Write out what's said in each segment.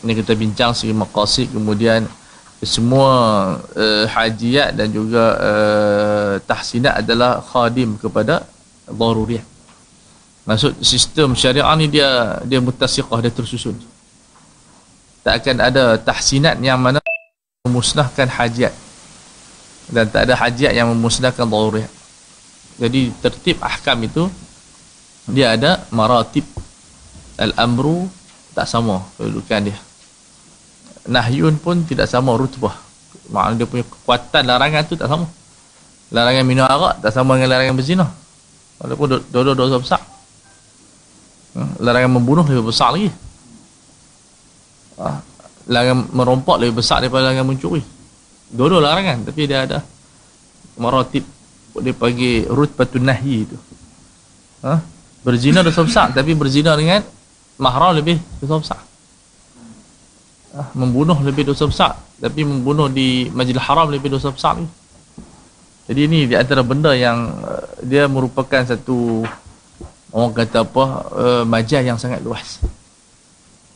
Ini kita bincang segi maqasid kemudian semua uh, hajiat dan juga uh, tahsinat adalah khadim kepada daruriyah. Maksud sistem syariah ni dia dia mutasiqah dia tersusun. Tak akan ada tahsinat yang mana memusnahkan hajiat dan tak ada hajiat yang memusnahkan daruriyah. Jadi tertib ahkam itu dia ada maratib al-amru tak sama kedudukan dia nahyun pun tidak sama rutbah. Maknanya dia punya kekuatan larangan tu tak sama. Larangan minum arak tak sama dengan larangan berzina. Walaupun dua-dua dosa besar. Hmm, larangan membunuh lebih besar lagi. Ah, larangan merompak lebih besar daripada larangan mencuri. Dua-dua larangan tapi dia ada maratib dia panggil rutbatun nahyi itu ha? berzina dosa besar tapi berzina dengan mahram lebih dosa besar membunuh lebih dosa besar. Tapi membunuh di majlis haram lebih dosa besar ni. Jadi ini di antara benda yang uh, dia merupakan satu orang kata apa uh, majal yang sangat luas.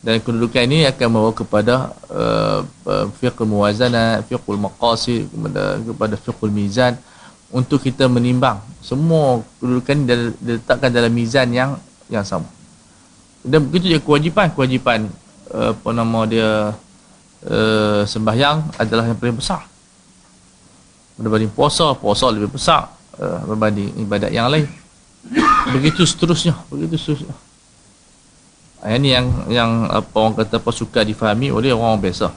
Dan kedudukan ini akan membawa kepada uh, uh fiqh muwazanah, fiqh maqasid, kepada kepada fiqh mizan. Untuk kita menimbang semua kedudukan diletakkan dalam mizan yang yang sama. Dan begitu juga kewajipan, kewajipan uh, apa nama dia uh, sembahyang adalah yang paling besar. Berbanding puasa puasa lebih besar uh, berbanding ibadat yang lain. Begitu seterusnya begitu seterusnya. Ini yang yang apa orang kata apa suka difahami oleh orang, -orang biasa.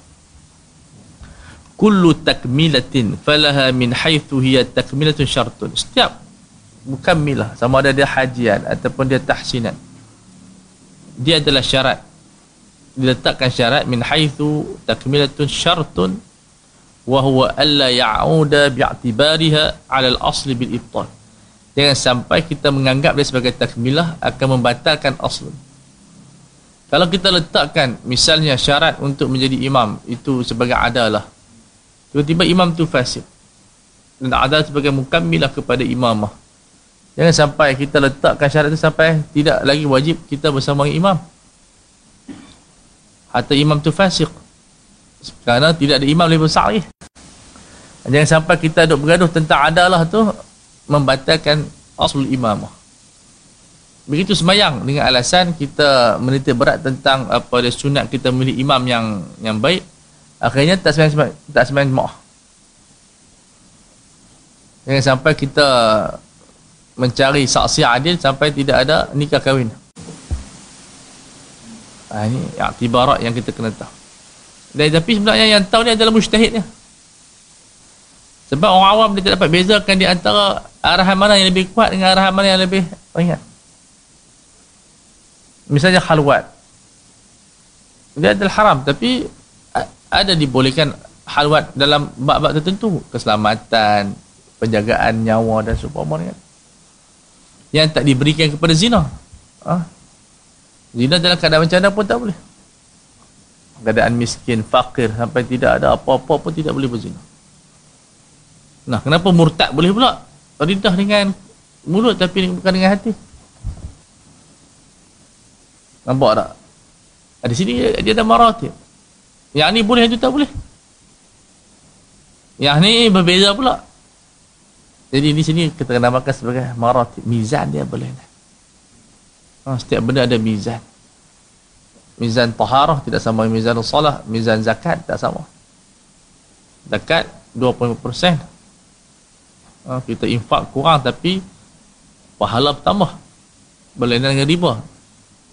Kullu takmilatin falaha min haythu hiya takmilatun syartun. Setiap mukammilah sama ada dia hajian ataupun dia tahsinan. Dia adalah syarat diletakkan syarat min haitsu takmilatun syartun wa huwa alla ya'uda bi'tibariha 'ala al-asl bil ibtal jangan sampai kita menganggap dia sebagai takmilah akan membatalkan asl kalau kita letakkan misalnya syarat untuk menjadi imam itu sebagai adalah. Tiba-tiba imam tu fasik. Dan adalah sebagai mukammilah kepada imamah. Jangan sampai kita letakkan syarat itu sampai tidak lagi wajib kita bersama imam atau imam tu fasik. Kerana tidak ada imam lebih besar lagi. Jangan sampai kita duduk bergaduh tentang adalah tu membatalkan asul imam begitu semayang dengan alasan kita menitik berat tentang apa dia sunat kita memilih imam yang yang baik akhirnya tak semayang tak semayang jemaah. Jangan sampai kita mencari saksi adil sampai tidak ada nikah kahwin Ha, ini aktibarat yang kita kena tahu. Dan tapi sebenarnya yang tahu ni adalah mujtahid ni. Sebab orang awam dia tak dapat bezakan di antara arahan mana yang lebih kuat dengan arahan mana yang lebih ringan. Misalnya khalwat. Dia adalah haram tapi ada dibolehkan halwat dalam bab-bab tertentu. Keselamatan, penjagaan nyawa dan sebagainya. Yang tak diberikan kepada zina. Ha? Zina dalam keadaan macam mana pun tak boleh. Keadaan miskin, fakir, sampai tidak ada apa-apa pun tidak boleh berzina. Nah, kenapa murtad boleh pula? Rindah dengan mulut tapi bukan dengan hati. Nampak tak? Di sini dia ada maratib. Yang ni boleh, yang tu tak boleh. Yang ni berbeza pula. Jadi di sini kita namakan sebagai maratib. Mizan dia boleh. Ha, setiap benda ada mizan. Mizan taharah tidak sama mizan salah. Mizan zakat tak sama. Zakat 20%. Ha, kita infak kurang tapi pahala bertambah. Berlainan dengan riba.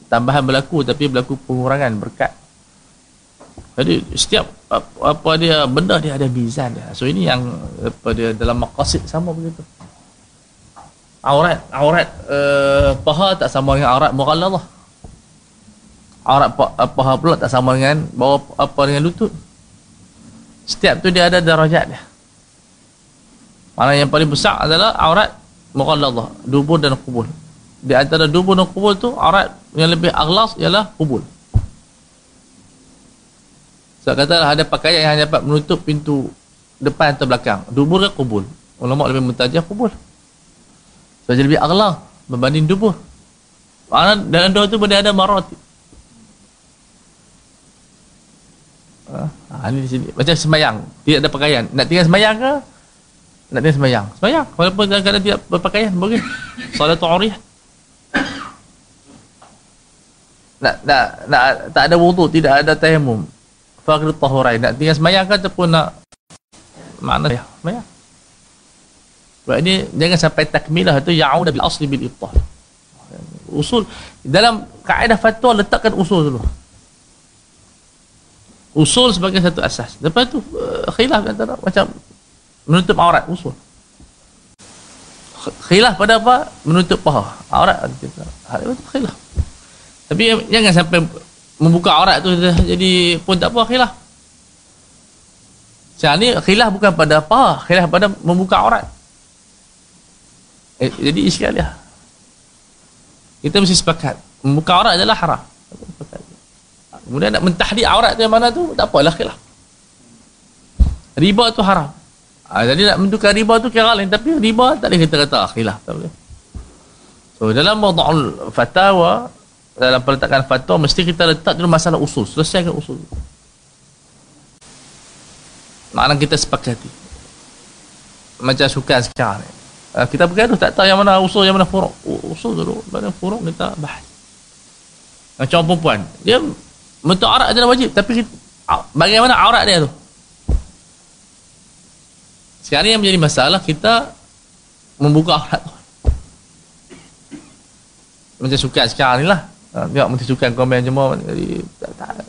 Tambahan berlaku tapi berlaku pengurangan berkat. Jadi setiap apa, dia benda dia ada mizan dia. So ini yang dia dalam maqasid sama begitu aurat aurat uh, paha tak sama dengan aurat mughalladhah. Aurat uh, paha pula tak sama dengan bawah apa dengan lutut. Setiap tu dia ada darajat dia. Mana yang paling besar adalah aurat mughalladhah dubur dan kubul di antara dubur dan kubul tu aurat yang lebih aghlas ialah kubul sebab so, katalah ada pakaian yang hanya dapat menutup pintu depan atau belakang. Dubur ke kubul ulama lebih mentajah kubul Jadi lebih aghlah berbanding tubuh. Mana dalam doa tu boleh ada marat. Ha, ni di sini. Macam semayang. Tidak ada pakaian. Nak tinggal semayang ke? Nak tinggal semayang. Semayang. Walaupun kadang-kadang tidak berpakaian. Boleh. Salatul uriyah. Nak, nak, nak, tak ada wudu. Tidak ada tayamum. Fakir tahurai. Nak tinggal semayang ke ataupun nak mana ya? Semayang. Sebab ini jangan sampai takmilah itu ya'udah bil asli bil ibtah. Usul dalam kaedah fatwa letakkan usul dulu. Usul sebagai satu asas. Lepas tu uh, khilaf antara macam menutup aurat usul. Khilaf pada apa? Menutup paha. Aurat itu khilaf. Tapi jangan sampai membuka aurat tu jadi pun tak apa khilaf. Sekarang ni khilaf bukan pada apa khilaf pada membuka aurat eh, jadi iskal ya kita mesti sepakat membuka aurat adalah haram Kemudian nak mentahdi aurat tu yang mana tu tak apalah khilaf. Riba tu haram. Ha, jadi nak menentukan riba tu kira lain tapi riba tak boleh kita kata khilaf tak boleh. So dalam wada'ul fatawa dalam peletakan fatwa mesti kita letak dulu masalah usul. Selesaikan usul. Makna kita sepakati. Macam suka sekarang ni. Ha, kita bergaduh tak tahu yang mana usul yang mana furuk. Usul dulu. Mana furuk kita bahas. Macam perempuan. Dia Bentuk aurat adalah wajib tapi bagaimana aurat dia tu? Sekarang yang menjadi masalah kita membuka aurat tu. Macam suka sekarang ni lah. Ha, tengok menteri sukan komen semua tak, tak,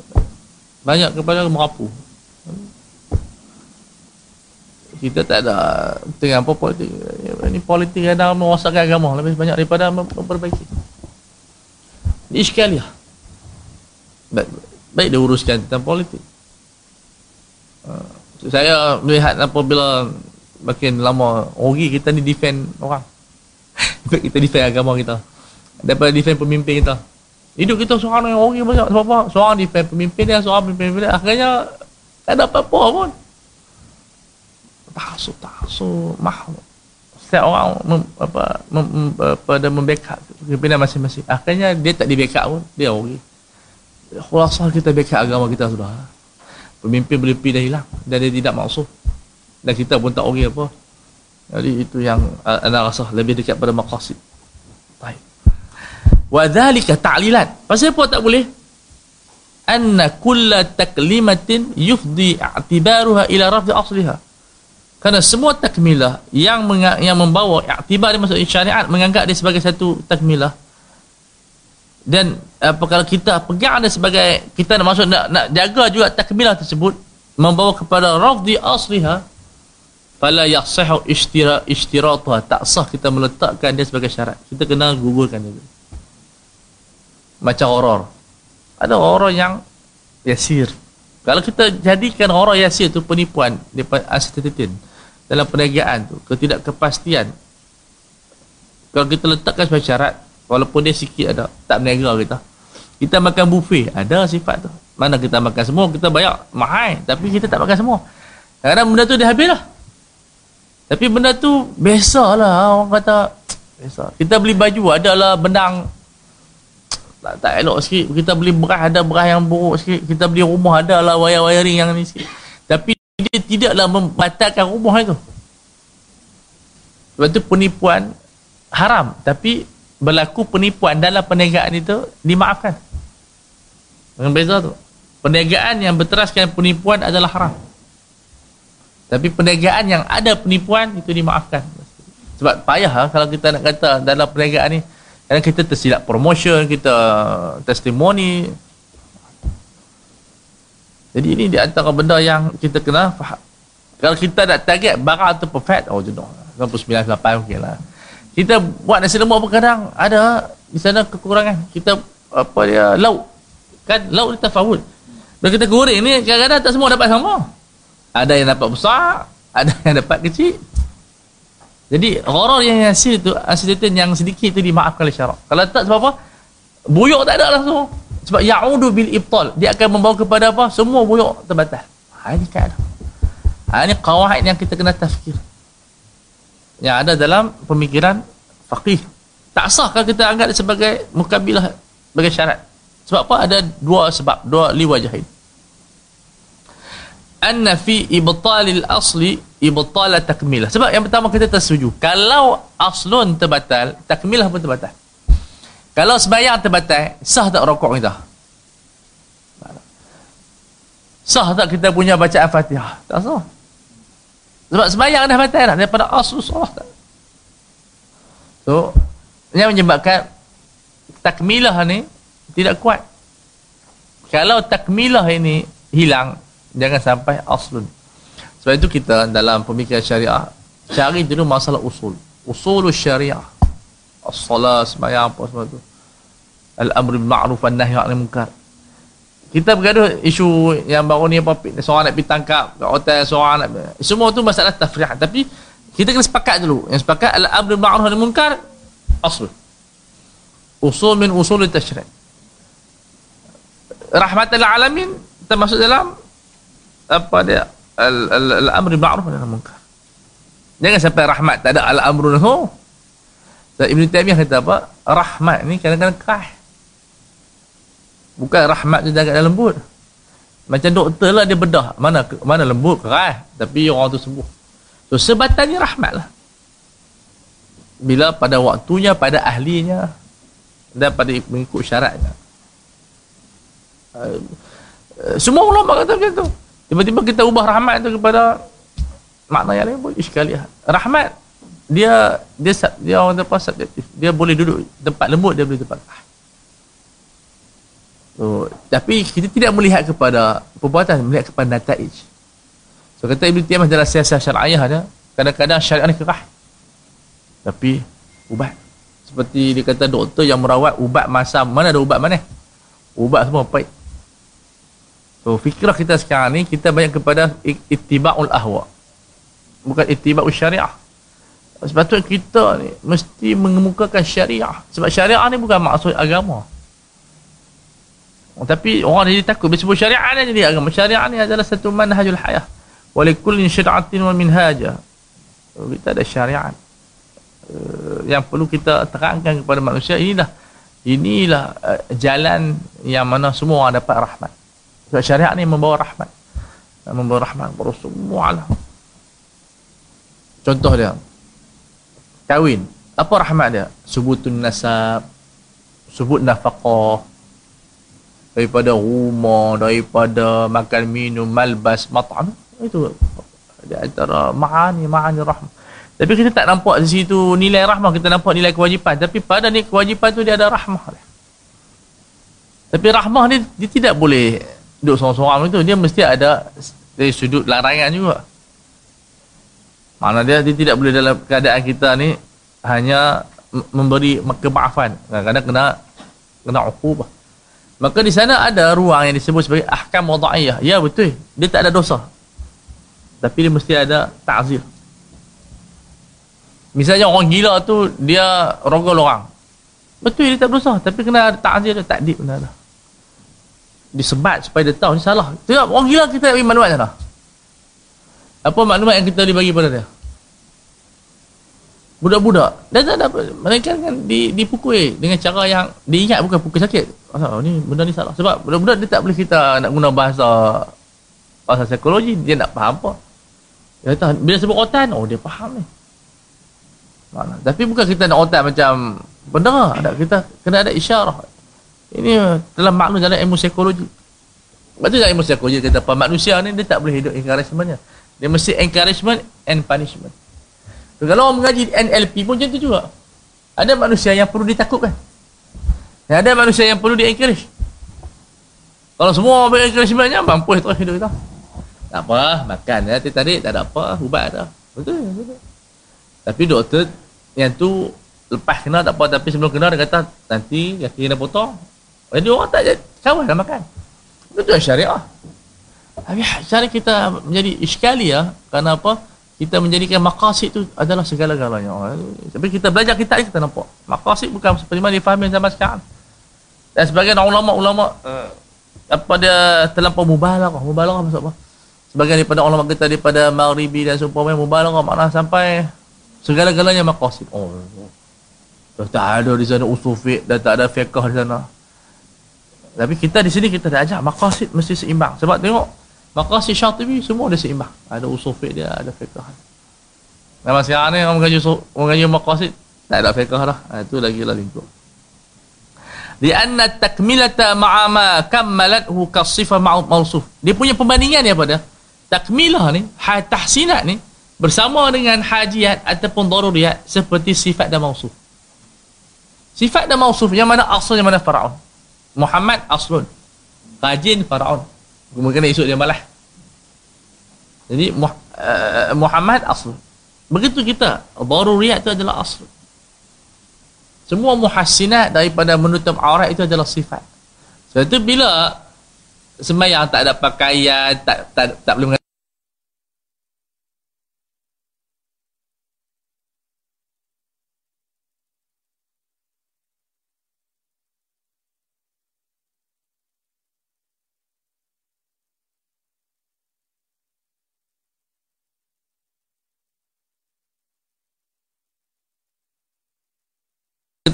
banyak kepada merapu. Kita tak ada tengah apa politik. Ini politik kadang merosakkan agama. Lebih banyak daripada memperbaiki. Ini sekali lah. Baik, baik dia uruskan tentang politik. Uh, saya melihat apabila makin lama ori kita ni defend orang. Kita defend agama kita. Daripada defend pemimpin kita. Hidup kita seorang yang banyak. Sebab apa? Seorang defend pemimpin dia seorang pemimpin dia. Akhirnya tak ada apa-apa pun tak so mahal setiap orang mem, apa, mem, apa, dia membackup pimpinan masing-masing. Akhirnya dia tak di backup pun dia ori khulasa kita backup agama kita sudah. Pemimpin boleh pergi dah hilang. Dan dia tidak maksud dan kita pun tak ori apa. Jadi itu yang anda rasa lebih dekat pada maqasid. Baik. Wa dhalika ta'lilat. Pasal apa tak boleh? Anna kulla taklimatin yufdi i'tibaruha ila rafdi asliha kerana semua takmilah yang yang membawa i'tibar dia masuk syariat menganggap dia sebagai satu takmilah. Dan apa kalau kita pegang dia sebagai kita nak masuk nak, nak jaga juga takmilah tersebut membawa kepada rafdi asliha fala yasihu ishtira ishtiratuha tak sah kita meletakkan dia sebagai syarat. Kita kena gugurkan dia. Macam horor ada horor yang yasir. Kalau kita jadikan horor yasir tu penipuan daripada asetitin dalam perniagaan tu ketidakkepastian. Kalau kita letakkan sebagai syarat Walaupun dia sikit ada Tak berniaga kita Kita makan buffet Ada sifat tu. Mana kita makan semua Kita bayar mahal Tapi kita tak makan semua. Kadang-kadang benda tu dia habis lah. Tapi benda tu Biasa lah Orang kata Biasa. Kita beli baju Adalah benang. Tak, tak elok sikit. Kita beli beras Ada beras yang buruk sikit. Kita beli rumah Adalah wayar-wayaring yang ni sikit. Tapi dia tidaklah membatalkan rumah itu. Sebab tu penipuan Haram. Tapi berlaku penipuan dalam perniagaan itu dimaafkan. Dengan beza tu. Perniagaan yang berteraskan penipuan adalah haram. Tapi perniagaan yang ada penipuan itu dimaafkan. Sebab payah ha, kalau kita nak kata dalam perniagaan ni. Kadang kita tersilap promotion kita testimoni jadi ini di antara benda yang kita kena faham. Kalau kita nak target barang tu perfect oh jenuh 99 8 okey lah. Kita buat nasi lemak pun kadang ada di sana kekurangan. Kita apa dia lauk. Kan lauk dia tafawul bila kita goreng ni kadang-kadang tak semua dapat sama. Ada yang dapat besar ada yang dapat kecil. Jadi horor yang hasil tu hasil yang sedikit tu dimaafkan oleh syarak. Kalau tak sebab apa buyuk tak ada langsung sebab ya'udu bil ibtal. Dia akan membawa kepada apa? Semua buyuk terbatal ha, ini kan ha, ini kawaid yang kita kena tafkir. Yang ada dalam pemikiran faqih. Tak sah kalau kita anggap sebagai mukabilah sebagai syarat? Sebab apa? Ada dua sebab dua liwajahin anna fi ibtalil asli ibtal takmilah. Sebab yang pertama kita tersetuju. Kalau aslun terbatal takmilah pun terbatal kalau sembahyang terbatal sah tak rokok kita? Sah tak kita punya bacaan fatihah? Tak sah. Sebab sembahyang dah batal dah daripada aslu salah tak. So yang menyebabkan takmilah ni tidak kuat. Kalau takmilah ini hilang jangan sampai aslun. Sebab itu kita dalam pemikiran syariah cari dulu masalah usul. Usul syariah as-salat sembahyang apa semua tu. Al-amr bil ma'ruf wan nahy 'anil munkar. Kita bergaduh isu yang baru ni apa seorang nak pergi tangkap kat hotel seorang nak semua tu masalah tafrih tapi kita kena sepakat dulu. Yang sepakat al-amr bil ma'ruf wan munkar asl usul min usul tashri' rahmatul alamin termasuk dalam apa dia al al al amr bil ma'ruf nahi munkar. Jangan sampai rahmat tak ada al amru nahi dan Ibn Taymiyah kata apa? Rahmat ni kadang-kadang keras bukan rahmat tu agak lembut. Macam doktor lah dia bedah. Mana mana lembut? Keras tapi orang tu sembuh. So sebatannya rahmat lah. Bila pada waktunya pada ahlinya dan pada mengikut syaratnya. Uh, semua ulama kata macam tu. Tiba-tiba kita ubah rahmat tu kepada makna yang lain pun. Rahmat dia dia dia orang terpas subjektif. Dia boleh duduk tempat lembut dia boleh tempat. So, tapi kita tidak melihat kepada perbuatan, melihat kepada nataij. So kata Ibn Tiyamah dalam siasat syariah dia, kadang-kadang syariah ni kerah. Tapi ubat. Seperti dia kata doktor yang merawat ubat masam, mana ada ubat mana? Ubat semua pahit. So fikrah kita sekarang ni kita banyak kepada ittiba'ul ahwa. Bukan ittiba'ul syariah. Sepatutnya kita ni mesti mengemukakan syariah. Sebab syariah ni bukan maksud agama. Tapi orang jadi takut bila sebut syariah ni jadi agama. Syariah ni adalah satu manhajul hayah. Walikullin syari'atin wa minhaja. So, kita ada syariat. Uh, yang perlu kita terangkan kepada manusia inilah inilah uh, jalan yang mana semua orang dapat rahmat. Sebab syariat ni membawa rahmat. Membawa rahmat kepada semua alam. Contoh dia. Kahwin. Apa rahmat dia? Subutun nasab. Subut nafaqah. Daripada rumah, daripada makan minum, malbas, mat'am. Itu dia antara ma'ani, ma'ani rahmat. Tapi kita tak nampak di situ nilai rahmah, kita nampak nilai kewajipan. Tapi pada ni kewajipan tu dia ada rahmah. Tapi rahmah ni dia tidak boleh duduk seorang-seorang itu dia mesti ada dari sudut larangan juga mana dia, dia tidak boleh dalam keadaan kita ni hanya memberi kemaafan kadang-kadang kena kena ukubah maka di sana ada ruang yang disebut sebagai ahkam wada'iyah. Ya betul. Dia tak ada dosa. Tapi dia mesti ada ta'zir. Misalnya orang gila tu dia rogol orang. Betul dia tak berdosa. Tapi kena ada ta'zir tak takdib benar ada. Disebat supaya dia tahu ni salah. Tengok orang gila kita nak bagi maklumat sana. Apa maklumat yang kita dibagi pada dia? Budak-budak. Dan tak ada mereka kan di dipukul dengan cara yang diingat bukan pukul sakit. Oh, ni benda ni salah. Sebab budak-budak dia tak boleh kita nak guna bahasa bahasa psikologi, dia nak faham apa. Dia kata, bila sebut otan, oh dia faham ni. Mana? Tapi bukan kita nak otan macam benda ada kita kena ada isyarah ini dalam maklum dalam ilmu psikologi. Sebab tu dalam ilmu psikologi kata apa manusia ni dia tak boleh hidup encouragementnya. Dia mesti encouragement and punishment. So, kalau orang mengaji NLP pun macam tu juga. Ada manusia yang perlu ditakutkan. Dan ada manusia yang perlu di-encourage. Kalau semua beri encouragementnya, mampu terus hidup kita. Tak apa, makan ya, tarik tak ada apa, ubat ada. Betul, betul. Tapi doktor yang tu lepas kena tak apa tapi sebelum kena dia kata nanti kaki kena potong jadi orang tak jadi kawan nak makan. Itu syariah. Tapi syariah kita menjadi iskali ya. Kerana apa? Kita menjadikan maqasid itu adalah segala-galanya. Tapi kita belajar kita kita nampak. Maqasid bukan seperti mana difahami zaman sekarang. Dan sebagian ulama-ulama uh, apa dia terlampau mubalarah. Mubalarah maksud apa? Sebagian daripada ulama kita daripada Maghribi dan seumpamanya mubalarah makna sampai segala-galanya maqasid. Oh, oh. tak ada di sana usul fiqh dan tak ada fiqh di sana. Tapi kita di sini kita dah ajak maqasid mesti seimbang. Sebab tengok maqasid syatibi semua dia seimbang. Ada usul fiqh dia ada fiqh Memang sekarang ni orang mengaji orang mengaji maqasid tak ada fiqh dah. Ha, itu lagi lah lingkup lianna takmilata ma'a ma kammalathu kasifah ma'usuf dia punya perbandingan dia? Pada takmilah ni tahsinat ni bersama dengan hajiat ataupun daruriyat seperti sifat dan mausuf sifat dan mausuf yang mana asal yang mana faraun Muhammad aslun. Rajin faraun mungkin esok dia malah jadi uh, Muhammad asl begitu kita daruriyat itu adalah asl semua muhassinat daripada menutup aurat itu adalah sifat. Sebab itu bila sembahyang tak ada pakaian tak tak tak boleh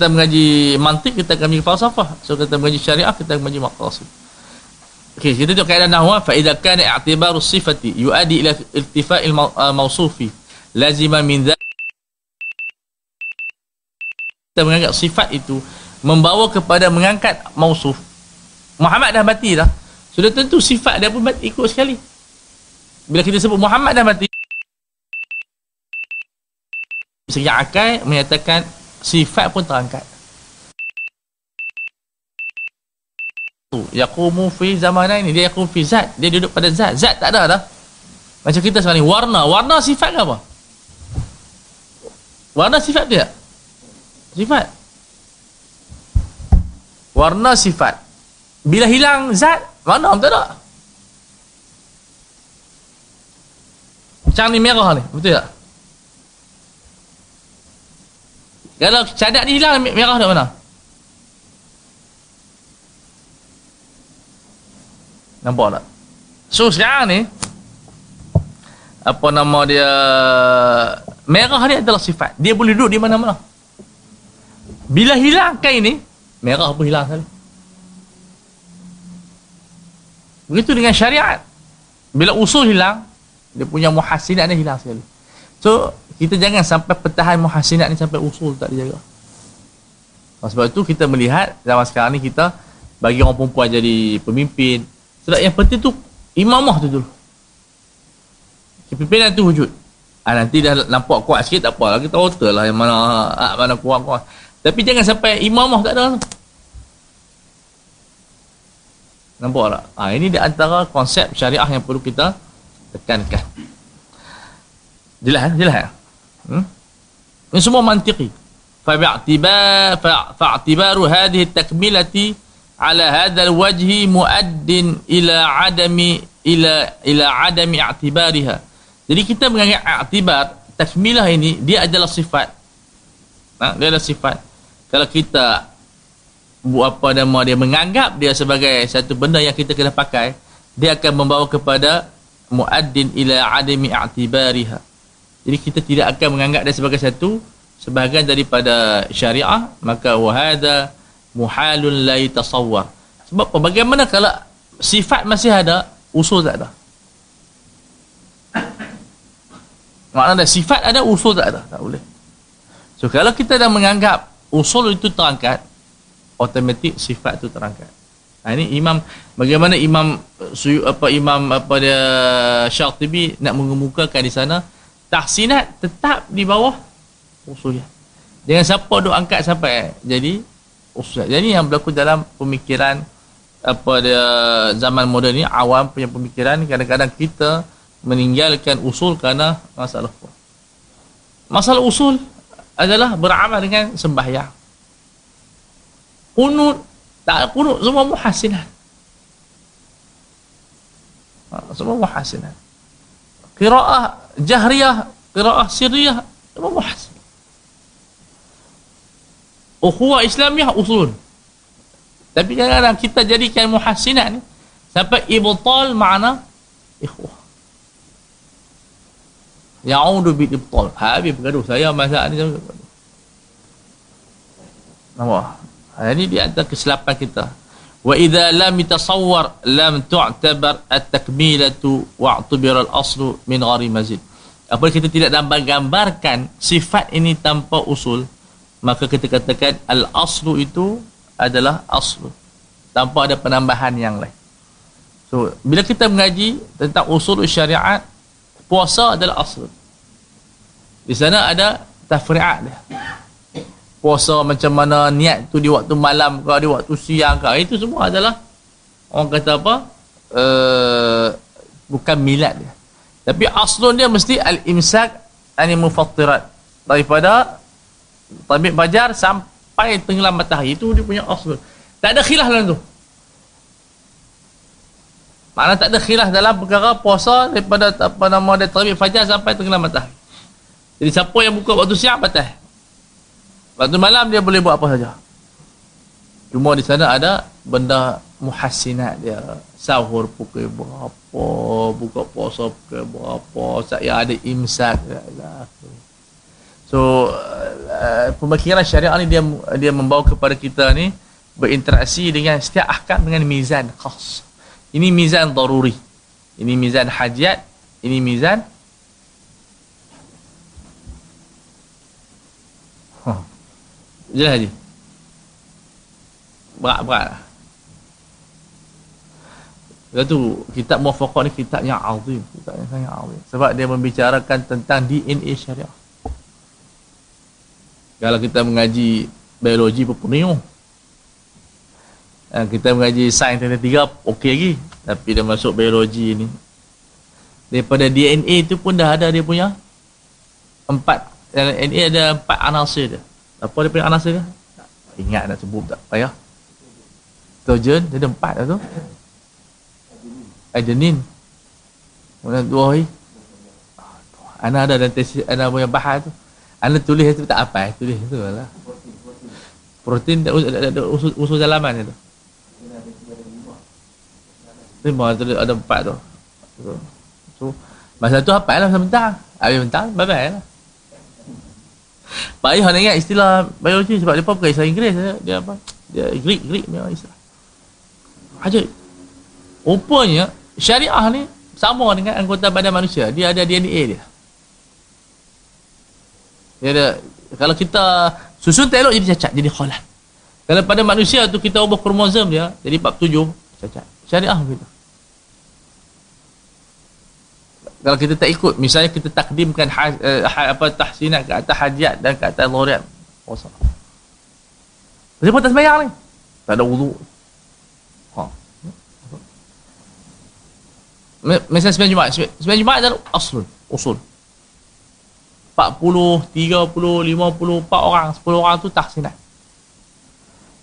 kita mengaji mantik kita akan mengaji falsafah. So kita mengaji syariah kita akan mengaji maqasid. Okey kita tengok kaedah nahwu fa idza kana i'tibaru sifati yuadi ila irtifa'il uh, mawsufi lazima min kita menganggap sifat itu membawa kepada mengangkat mausuf Muhammad dah mati dah. Sudah tentu sifat dia pun ikut sekali. Bila kita sebut Muhammad dah mati segi akal menyatakan sifat pun terangkat. Yaqumu fi zaman ini dia yaqumu fi zat. Dia duduk pada zat. Zat tak ada dah. Macam kita sekarang ni warna. Warna sifat ke apa? Warna sifat dia? Sifat? Warna sifat. Bila hilang zat warna tak ada. Macam ni merah ni. Betul tak Kalau cadat ni hilang merah dah mana? Nampak tak? So sekarang ni apa nama dia merah ni adalah sifat. Dia boleh duduk di mana-mana. Bila hilang kain ni, merah pun hilang sekali. Begitu dengan syariat. Bila usul hilang, dia punya muhasinat ni hilang sekali. So, kita jangan sampai pertahan muhasinat ni sampai usul tak dijaga. Sebab itu kita melihat zaman sekarang ni kita bagi orang perempuan jadi pemimpin. Sebab yang penting tu imamah tu dulu. Kepimpinan tu wujud. Ha, nanti dah nampak kuat sikit tak apa. Kita hotel lah yang mana ha, mana kuat-kuat. Tapi jangan sampai imamah tak ada. Nampak tak? Ha, ini di antara konsep syariah yang perlu kita tekankan. Jelas? Jelas? Hmm? Ini semua mantiki. فباعتبار فاعتبار هذه التكملة على هذا الوجه مؤد إلى عدم إلى إلى عدم اعتبارها. Jadi kita menganggap i'tibar takmilah ini dia adalah sifat. Ha? dia adalah sifat. Kalau kita buat apa nama dia menganggap dia sebagai satu benda yang kita kena pakai, dia akan membawa kepada muaddin ila adami i'tibariha. Jadi kita tidak akan menganggap dia sebagai satu sebahagian daripada syariah maka wahada muhalun la yatasawwar. Sebab? Bagaimana kalau sifat masih ada, usul tak ada? Maknanya sifat ada, usul tak ada. Tak boleh. So kalau kita dah menganggap usul itu terangkat, automatik sifat itu terangkat. Ha, ini imam bagaimana imam suyu, apa imam apa dia Syatibi nak mengemukakan di sana tahsinat tetap di bawah usuliyah. Jangan siapa duk angkat sampai jadi usul. Jadi yang berlaku dalam pemikiran apa dia zaman moden ni awam punya pemikiran kadang-kadang kita meninggalkan usul kerana masalah apa? Masalah usul adalah beramal dengan sembahyang. Kunut tak kunut semua muhasinat. Ha, semua muhasinat. Qiraah jahriyah, qiraah sirriyah, apa bahas? Ukhuwah Islamiyah usul. Tapi kadang-kadang kita jadikan muhassinat ni sampai ibtal makna ikhwah. Ya'udu bil ibtal. Habis bergaduh saya masa ni saya Nampak? Ha, ini di antara kesilapan kita. Idza lam tu'tabar at-takmilatu wa'tubira al-aslu min ghairi mazid. Apabila kita tidak gambarkan sifat ini tanpa usul maka kita katakan al-aslu itu adalah aslu. Tanpa ada penambahan yang lain. So bila kita mengaji tentang usul syariat puasa adalah aslu. Di sana ada tafri'at dia puasa macam mana niat tu di waktu malam ke di waktu siang ke itu semua adalah orang kata apa? Uh, bukan milad dia. Tapi aslun dia mesti al-imsak ani mufattirat. Daripada tabik fajar sampai tenggelam matahari. Itu dia punya aslun. Tak ada khilaf dalam tu. Mana tak ada khilaf dalam perkara puasa daripada apa nama dia tabik fajar sampai tenggelam matahari. Jadi siapa yang buka waktu siang patah Waktu malam dia boleh buat apa saja. Cuma di sana ada benda muhassinat dia. Sahur pukul berapa, buka puasa pukul berapa, saya ada imsak. So, uh, pemikiran syariah ni dia dia membawa kepada kita ni berinteraksi dengan setiap ahkam dengan mizan khas. Ini mizan daruri. Ini mizan hajat. Ini mizan Jelas je. Berat-berat lah. Lepas tu, kitab muafakah ni kitab yang azim. Kitab yang sangat azim. Sebab dia membicarakan tentang DNA syariah. Kalau kita mengaji biologi pun penuh. Eh, kita mengaji sains teknik tiga, okey lagi. Tapi dia masuk biologi ni. Daripada DNA tu pun dah ada dia punya empat. DNA ada empat anasir dia. Apa dia punya anas dia? Ingat nak sebut tak payah. Nitrogen dia ada empat dah tu. Adenin. Mana dua hari? Ana ada dalam tesis ana punya bahas tu. Ana tulis tu tak apa, tulis tu lah. Protein ada, ada usul, usul dalaman tu. Lima ada, ada empat tu. So, masa tu apa lah sebentar. Habis bentar, bye-bye lah. Pak Ayah nak ingat istilah biologi sebab dia pakai istilah Inggeris dia apa? Dia Greek Greek punya istilah. Ajaib. Rupanya syariah ni sama dengan anggota badan manusia. Dia ada DNA dia. Dia ada kalau kita susun tak jadi cacat, jadi khalal. Kalau pada manusia tu kita ubah kromosom dia jadi 47 cacat. Syariah begitu. Kalau kita tak ikut misalnya kita takdimkan ha, uh, ha, apa tahsinat ke atas hajat dan ke atas loriat puasa kenapa tak sembahyang ni tak ada wudu ha misalnya sembahyang Jumaat sembahyang Jumaat adalah asul usul 40, 30, 50, 4 orang, 10 orang tu tahsinat.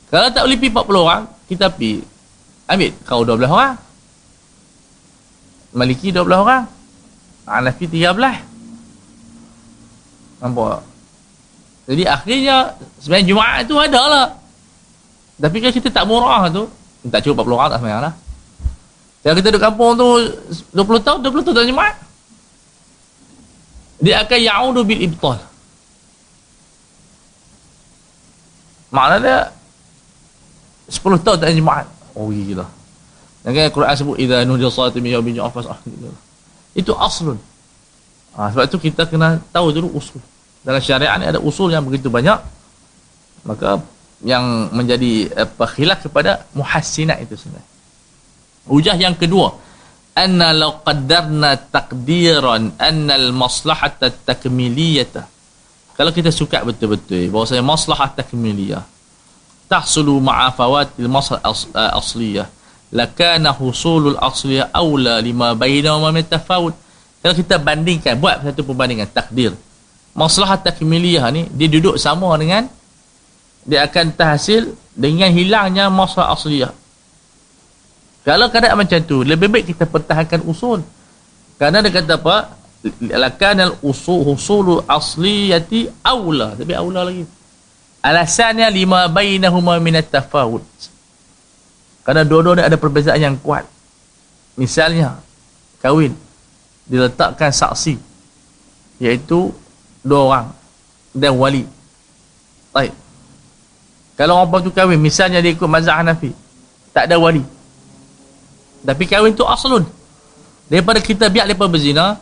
Kalau tak boleh pergi 40 orang, kita pergi ambil kau 12 orang. Maliki 12 orang. Hanafi 13 nampak jadi akhirnya sebenarnya Jumaat tu ada lah. Tapi kan kita tak murah tu. Tak cukup 40 orang tak sebenarnya lah. Kalau kita duduk kampung tu 20 tahun 20 tahun tak Jumaat. Dia akan ya'udu bil ibtal. Makna dia 10 tahun tak Jumaat. Oh gila. Dan kan Quran sebut idza nudiya salatu min yawmin ja'afas ah itu aslun. Ha, sebab itu kita kena tahu dulu usul. Dalam syariat ni ada usul yang begitu banyak maka yang menjadi apa khilaf kepada muhassinat itu sebenarnya. Hujah yang kedua anna law qaddarna taqdiran anna al maslahata takmiliyah kalau kita suka betul-betul bahawasanya maslahat takmiliyah tahsulu ma'a fawatil maslahat asliyah lakana husulul asliyah awla lima bainahuma min tafawut. Kalau kita bandingkan buat satu perbandingan takdir. Maslahat takmiliyah ni dia duduk sama dengan dia akan terhasil dengan hilangnya masalah asliyah. Kalau keadaan macam tu lebih baik kita pertahankan usul. Kerana dia kata apa? Lakana usul husulul asliyati awla tapi awla lagi. Alasannya lima bainahuma min tafawut kerana dua-dua ni ada perbezaan yang kuat. Misalnya, kahwin. Diletakkan saksi. Iaitu dua orang. Dan wali. Baik. Kalau orang tu kahwin, misalnya dia ikut mazhab Hanafi. tak ada wali tapi kahwin tu aslun daripada kita biar mereka berzina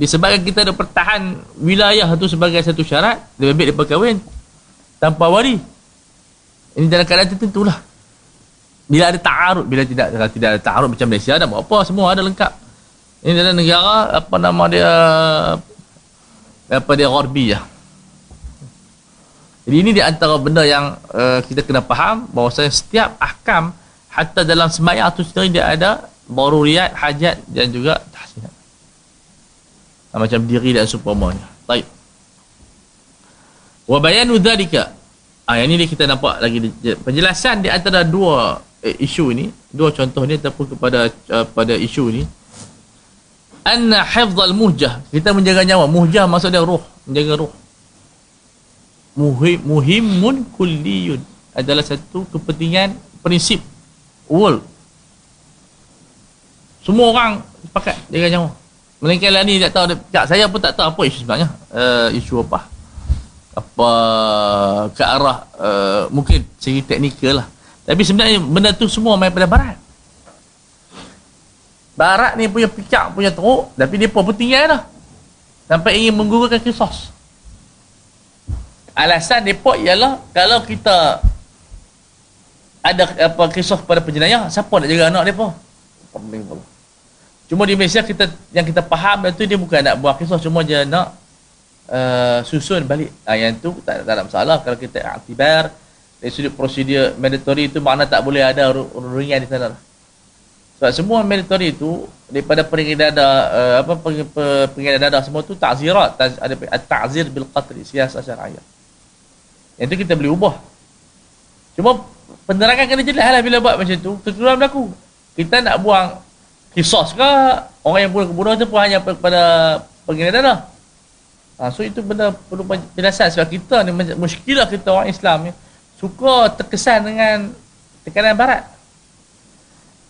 disebabkan kita ada pertahan wilayah tu sebagai satu syarat lebih baik mereka kahwin tanpa wali ini dalam keadaan tertentu lah bila ada ta'arud bila tidak kalau tidak ada ta'arud macam Malaysia ada apa semua ada lengkap ini dalam negara apa nama dia apa dia Gharbi ya. Jadi ini di antara benda yang uh, kita kena faham bahawa setiap ahkam hatta dalam sembahyang tu sendiri dia ada daruriyat, hajat dan juga tahsinat. Macam diri dan seumpamanya. Baik. Wa bayanu dzalika. Ah yang ini kita nampak lagi penjelasan di antara dua eh, isu ini, dua contoh ni ataupun kepada uh, pada isu ini. Anna hifdzal muhjah, kita menjaga nyawa. Muhjah maksudnya roh, menjaga roh. Muhim muhimun kulliyun. Adalah satu kepentingan prinsip world. Semua orang sepakat jaga nyawa. Melainkan lah ni tak tahu tak, Saya pun tak tahu apa isu sebenarnya. Uh, Isu apa? Apa Ke arah uh, Mungkin segi teknikal lah Tapi sebenarnya benda tu semua main pada barat. Barat ni punya picak punya teruk Tapi dia pun tinggal dah. Sampai ingin menggugurkan kisos. Alasan mereka ialah Kalau kita Ada apa kisos pada penjenayah Siapa nak jaga anak pula Cuma di Malaysia kita yang kita faham itu dia bukan nak buat kisah cuma dia nak uh, susun balik. Ha, yang tu tak, tak ada masalah kalau kita aktibar dari sudut prosedur mandatory itu makna tak boleh ada ringan di sana. Sebab semua mandatory itu daripada peringkat dada uh, apa peringkat dada semua tu ta'zirat taz, ada ta'zir bil qatl siasat syariah. Yang tu kita boleh ubah. Cuma penerangan kena jelas lah bila buat macam tu. Kekeliruan berlaku. Kita nak buang kisos ke orang yang bunuh kebunuhan tu pun hanya pada pengguna dana ha, so itu benda perlu penjelasan sebab kita ni muskilah kita orang Islam ni suka terkesan dengan tekanan barat.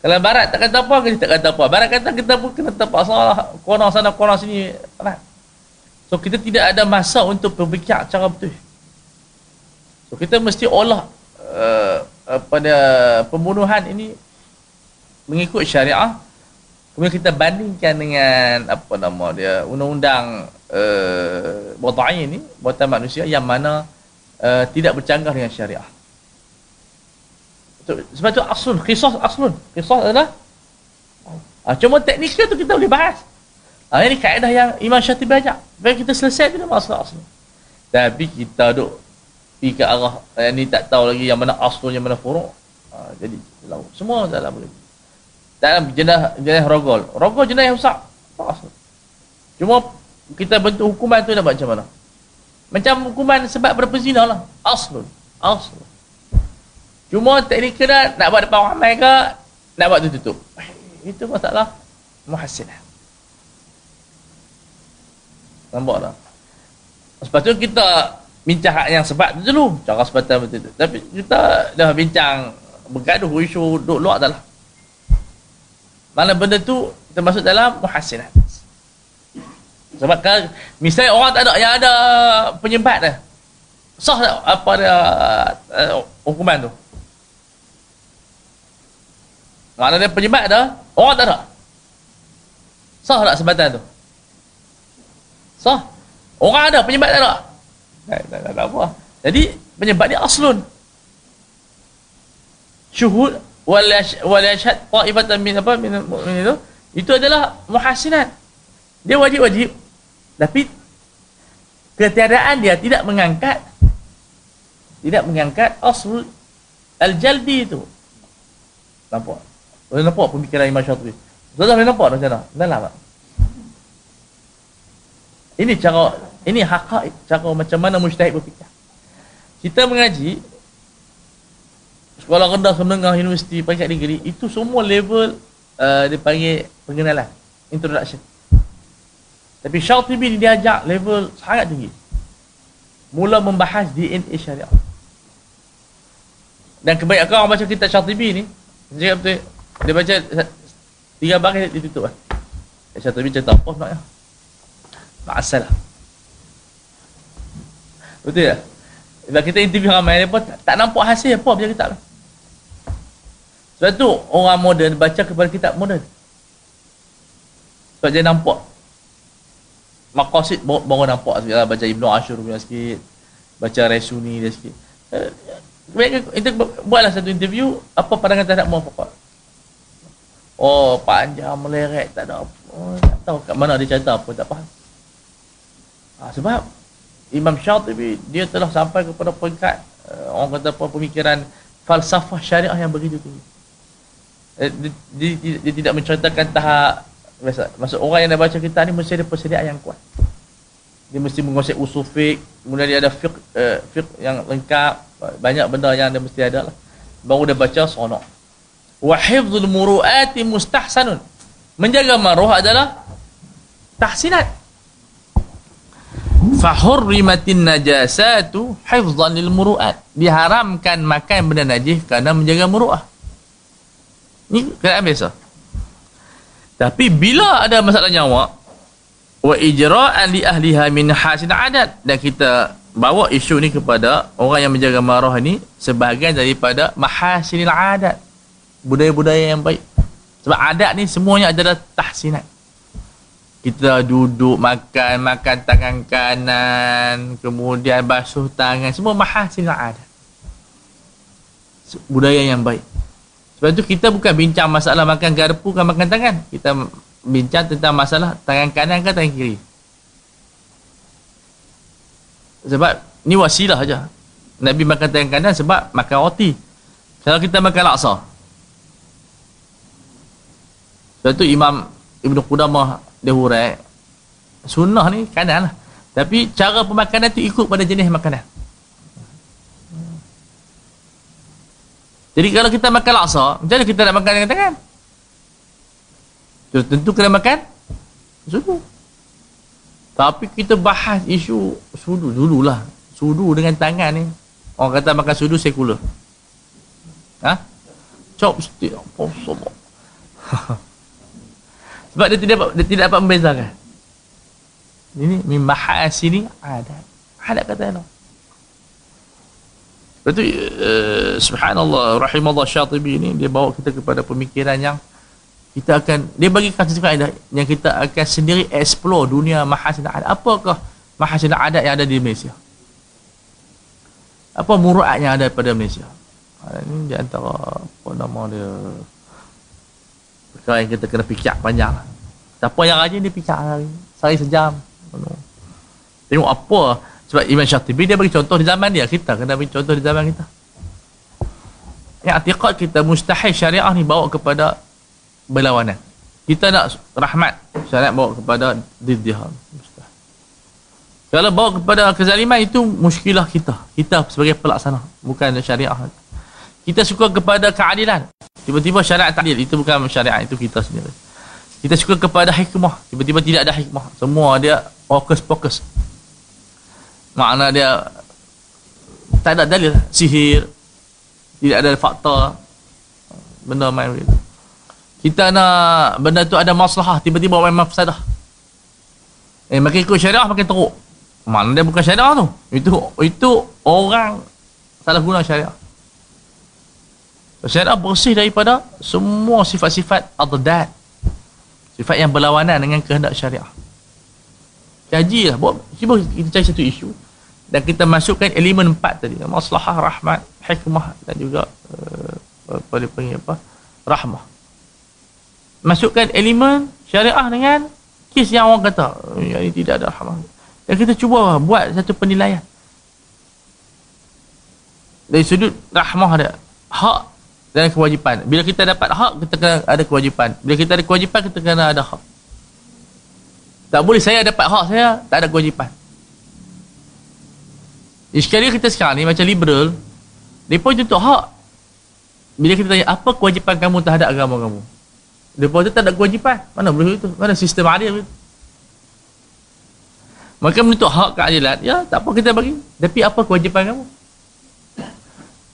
Kalau barat tak kata apa kita tak kata apa barat kata kita pun kena terpaksa korang sana korang sini. Barat. so kita tidak ada masa untuk berfikir cara betul. So kita mesti olah uh, pada pembunuhan ini mengikut syariah. Kemudian kita bandingkan dengan apa nama dia undang-undang uh, wadai ini buatan manusia yang mana uh, tidak bercanggah dengan syariah. Sebab itu aslun, kisah aslun. Kisah adalah uh, cuma tekniknya tu kita boleh bahas. Uh, ini kaedah yang Imam Syatibi ajak. Baik kita selesai bila masalah aslun. Tapi kita duk pergi ke arah yang ni tak tahu lagi yang mana aslun, yang mana furuk. Uh, jadi semua dalam boleh dalam jenah jenah rogol. Rogol jenah yang besar. Cuma kita bentuk hukuman tu nak buat macam mana? Macam hukuman sebab berpezina lah. Aslun. Aslun. Cuma teknik kena nak buat depan ramai ke, nak buat tutup. Itu masalah muhassinah. Nampak tak? Sebab tu kita bincang yang sebab tu dulu. Cara sebatan betul tu. Tapi kita dah bincang bergaduh isu duduk luar dah lah. Mana benda tu termasuk dalam muhassinat. Sebab kalau misalnya orang tak ada yang ada penyebab dah. Sah tak apa dia uh, hukuman tu? Mana dia penyebab dah, orang tak ada. Sah tak sebatan tu? Sah. Orang ada penyebab tak ada. Tak, tak, tak, tak apa. Jadi penyebab dia aslun. Syuhud wal yashhad ta'ifatan min apa min mu'min itu itu adalah muhasinat dia wajib-wajib tapi ketiadaan dia tidak mengangkat tidak mengangkat asl al-jaldi itu nampak? Boleh nampak pemikiran Imam Syatibi Sudah boleh nampak macam mana? Dalam tak ini cara ini hak cara macam mana mujtahid berfikir. Kita mengaji sekolah rendah menengah universiti peringkat negeri itu semua level uh, dia panggil pengenalan introduction tapi Syatibi ni dia ajak level sangat tinggi mula membahas DNA syariah dan kebanyakan orang baca kitab Syatibi ni dia betul dia baca tiga baris dia tutup lah Syatibi cerita apa sebenarnya Ma'asalah Betul tak? Sebab kita interview ramai dia pun tak, tak nampak hasil apa baca kitab lah Sebab tu orang moden baca kepada kitab moden. Sebab dia nampak. Maqasid baru nampak sikit lah. Baca Ibn Ashur punya sikit. Baca Resuni dia sikit. Kita buatlah satu interview. Apa pandangan terhadap muafakat? Oh, panjang meleret. Tak ada apa. Oh, tak tahu kat mana dia cerita apa. Tak faham. Ha, sebab Imam Syatibi dia telah sampai kepada peringkat uh, orang kata apa pemikiran falsafah syariah yang begitu tinggi. Eh, dia, dia, dia, dia, tidak menceritakan tahap. Maksud orang yang dah baca kita ni mesti ada persediaan yang kuat. Dia mesti menguasai usul fiqh, kemudian dia ada fiqh, uh, fiqh yang lengkap, banyak benda yang dia mesti ada lah. Baru dia baca sonok. Wa hifdzul muru'ati mustahsanun. Menjaga maruh adalah tahsinat fahurrimatin najasatu hifzan lil muru'at diharamkan makan benda najis kerana menjaga muru'ah ni keadaan biasa tapi bila ada masalah nyawa wa ijra'an li ahliha min hasin adat dan kita bawa isu ni kepada orang yang menjaga marah ni sebahagian daripada mahasinil adat budaya-budaya yang baik. Sebab adat ni semuanya adalah tahsinat. Kita duduk makan makan tangan kanan kemudian basuh tangan. Semua mahasin ada budaya yang baik sebab itu kita bukan bincang masalah makan garpu kan makan tangan. Kita bincang tentang masalah tangan kanan ke tangan kiri. Sebab ni wasilah aja Nabi makan tangan kanan sebab makan roti. Kalau kita makan laksa. Sebab itu Imam Ibn Qudamah dia hurai sunnah ni kanan lah. Tapi cara pemakanan tu ikut pada jenis makanan jadi kalau kita makan laksa macam mana kita nak makan dengan tangan tentu kena makan sudu tapi kita bahas isu sudu dululah sudu dengan tangan ni orang kata makan sudu sekular ha? chopstick apa semua Sebab dia tidak dia tidak dapat membezakan. Ini min mahasini ada. Ada kata itu. Lepas tu, uh, subhanallah, rahimallah syatibi ini, dia bawa kita kepada pemikiran yang kita akan, dia bagi kata kaedah yang kita akan sendiri explore dunia mahasin adat. Apakah mahasin adat yang ada di Malaysia? Apa muruat yang ada pada Malaysia? Ini di antara, apa nama dia, perkara yang kita kena fikir panjang lah. siapa yang rajin dia fikir hari sehari sejam tengok apa sebab Imam Syatibi dia bagi contoh di zaman dia. Kita kena bagi contoh di zaman kita. Yang atiqat kita mustahil syariah ni bawa kepada berlawanan. Kita nak rahmat syariat bawa kepada diddiha kalau bawa kepada kezaliman itu muskilah kita. Kita sebagai pelaksana bukan syariah. Kita suka kepada keadilan. Tiba-tiba syariat takdil itu bukan syariat itu kita sendiri. Kita suka kepada hikmah. Tiba-tiba tidak ada hikmah. Semua dia fokus-fokus makna dia tak ada dalil. Sihir. Tidak ada fakta. Benda main begitu kita nak benda tu ada masalah tiba-tiba main mafsadah. Eh makin ikut syariah makin teruk. Mana dia bukan syariah tu. Itu itu orang salah guna syariah. Syariat bersih daripada semua sifat-sifat adad. Sifat yang berlawanan dengan kehendak syariah. Kajilah. Buat, cuba kita cari satu isu. Dan kita masukkan elemen empat tadi. Maslahah, rahmat, hikmah dan juga uh, apa dia panggil apa? Rahmah. Masukkan elemen syariah dengan kes yang orang kata. Yang ini tidak ada rahmah. Dan kita cuba buat satu penilaian. Dari sudut rahmah ada. Hak dan kewajipan. Bila kita dapat hak, kita kena ada kewajipan. Bila kita ada kewajipan, kita kena ada hak. Tak boleh saya dapat hak saya, tak ada kewajipan. Sekali kita sekarang ni macam liberal, mereka tuntut hak. Bila kita tanya, apa kewajipan kamu terhadap agama kamu? Mereka tu tak ada kewajipan. Mana boleh itu? Mana sistem adil itu? Maka menuntut hak keadilan, ya tak apa kita bagi. Tapi apa kewajipan kamu?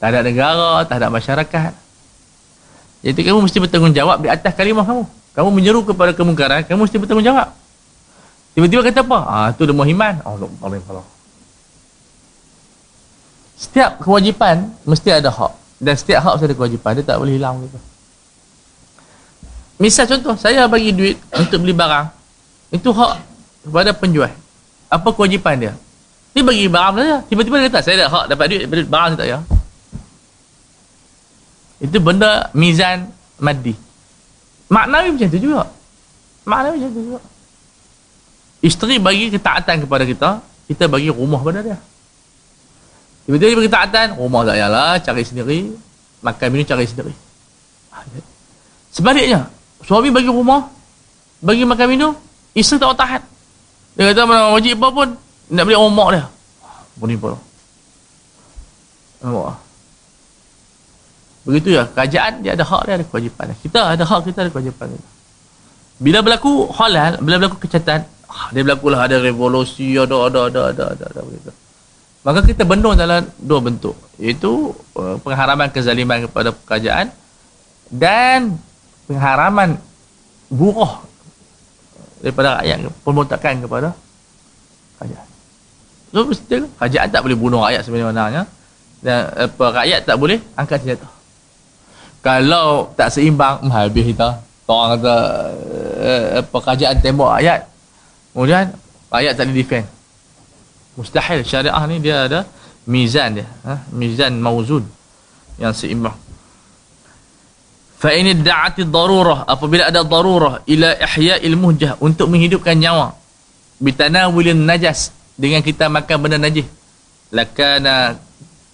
Tak ada negara, tak ada masyarakat. Jadi kamu mesti bertanggungjawab di atas kalimah kamu. Kamu menyeru kepada kemungkaran, kamu mesti bertanggungjawab. Tiba-tiba kata apa? Ah, itu demo iman. Oh, tak boleh kalau. Setiap kewajipan mesti ada hak. Dan setiap hak mesti ada kewajipan. Dia tak boleh hilang gitu. misal contoh saya bagi duit untuk beli barang. Itu hak kepada penjual. Apa kewajipan dia? Dia bagi barang saja. Tiba-tiba dia kata saya ada hak dapat duit daripada barang saya tak ya? Itu benda mizan maddi. Maknawi macam tu juga. Maknawi macam tu juga. Isteri bagi ketaatan kepada kita kita bagi rumah kepada dia tiba-tiba dia bagi ketaatan rumah tak payahlah cari sendiri makan minum cari sendiri sebaliknya suami bagi rumah bagi makan minum isteri tak tahan dia kata mana wajib apa pun nak beli omak dia boleh pun nampak begitu ya kerajaan dia ada hak dia ada kewajipan kita ada hak kita ada kewajipan kita bila berlaku halal bila berlaku kecatan ah, dia berlaku lah ada revolusi ada ada ada ada ada, ada begitu. Maka kita bendung dalam dua bentuk. Iaitu uh, pengharaman kezaliman kepada kerajaan dan pengharaman buruh daripada rakyat pemberontakan kepada kerajaan so mesti kerajaan tak boleh bunuh rakyat sebenarnya. Dan apa rakyat tak boleh angkat senjata. Kalau tak seimbang hmm, habis kita. Orang kata apa kerajaan tembok ayat kemudian ayat tak defend mustahil syariah ni dia ada mizan dia ha? mizan mauzun yang seimbang. Fa in da'ati darurah apabila ada darurah ila ihya'il muhjah untuk menghidupkan nyawa. Bitanawulin najas dengan kita makan benda najis. Lakana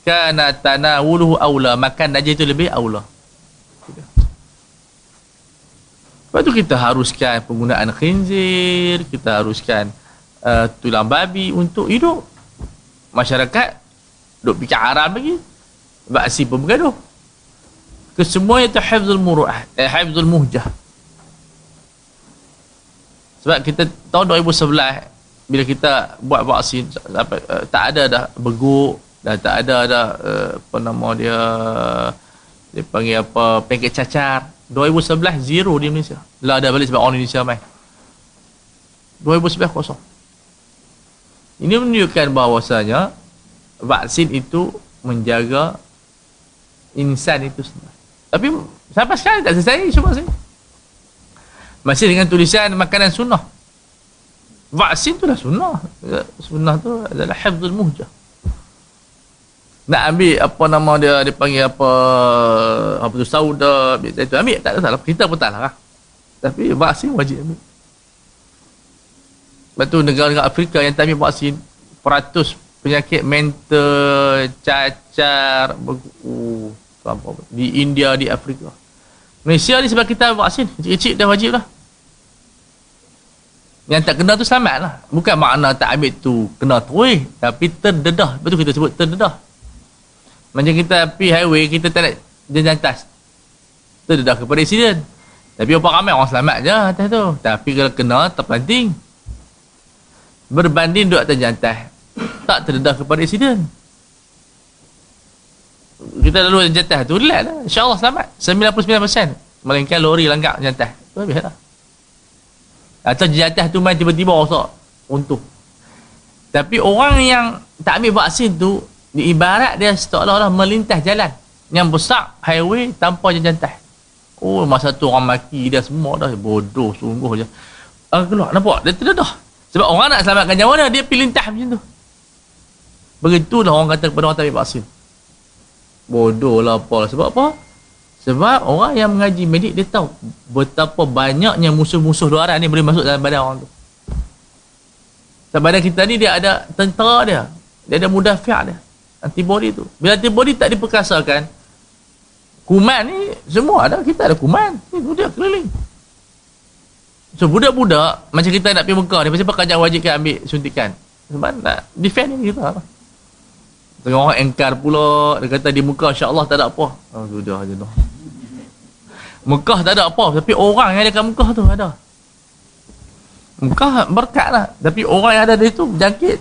kana tanawuluhu aula makan najis itu lebih aula Lepas tu kita haruskan penggunaan khinzir, kita haruskan uh, tulang babi untuk hidup. Masyarakat duk fikir haram lagi. Baksi pun bergaduh. Kesemuanya itu hafzul muru'ah, eh, hafzul muhjah. Sebab kita tahun 2011 bila kita buat vaksin uh, tak ada dah beguk dah tak ada dah uh, apa nama dia dia panggil apa penyakit cacar 2011 zero di Malaysia lah ada balik sebab orang Indonesia main 2011 kosong ini menunjukkan bahawasanya vaksin itu menjaga insan itu sendiri tapi sampai sekarang tak selesai isu vaksin masih dengan tulisan makanan sunnah. Vaksin tu dah sunnah. Sunnah tu adalah hafzul muhjah. Nak ambil apa nama dia dia panggil apa apa tu sauda ambil tak ada salah. Kita pun tak lah. Tapi vaksin wajib ambil sebab tu negara-negara Afrika yang tak ambil vaksin peratus penyakit mental cacar uh, di India di Afrika Malaysia ni sebab kita vaksin kecil-kecil dah wajib lah yang tak kena tu selamat lah bukan makna tak ambil tu kena terus tapi terdedah betul kita sebut terdedah macam kita pergi highway, kita tak nak jenjang atas. Itu dah kepada accident. Tapi apa ramai orang selamat je atas tu. Tapi kalau kena, terpelanting. Berbanding duduk atas jantai. Tak terdedah kepada accident. Kita lalu jantai tu, relax lah. InsyaAllah selamat. 99%. Melainkan lori langgar jantai. Itu habis lah. Atau jantai tu main tiba-tiba rosak. Untung. Tapi orang yang tak ambil vaksin tu, ibarat dia seolah-olah melintas jalan yang besar highway tanpa jantai. Oh masa tu orang maki dia semua dah bodoh sungguh je. Ah keluar nampak dia terdedah. Sebab orang nak selamatkan nyawa dia dia pilih lintah macam tu. Begitulah orang kata kepada orang tak ambil vaksin. Bodoh lah apa Sebab apa? Sebab orang yang mengaji medik dia tahu betapa banyaknya musuh-musuh luaran ni boleh masuk dalam badan orang tu. Sebab badan kita ni dia ada tentera dia. Dia ada mudafi' dia antibody tu bila antibody tak diperkasakan kuman ni semua ada kita ada kuman ni dia keliling so budak-budak macam kita nak pergi Mekah ni pasal kerajaan wajibkan ambil suntikan? Sebab nak defend ni kita tengok orang engkar pula dia kata di Mekah insyaAllah tak ada apa. Oh sudah je dah Mekah tak ada apa tapi orang yang ada kat Mekah tu ada. Mekah berkat lah tapi orang yang ada di situ jangkit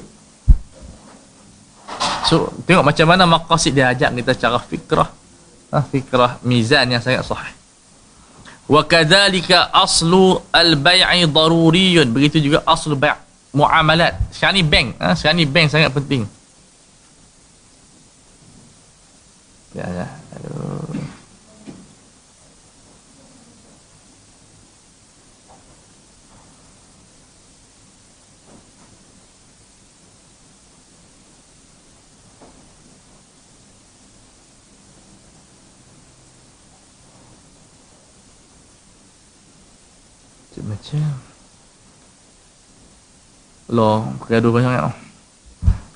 So, tengok macam mana maqasid dia ajak kita secara fikrah. Ha, fikrah mizan yang sangat sahih. Wa kadzalika aslu al-bai'i daruriyun. Begitu juga aslu bai' muamalat. Sekarang ni bank, ha, sekarang ni bank sangat penting. Ya, ya. Aduh. Macam Loh, gaduh banyak sangat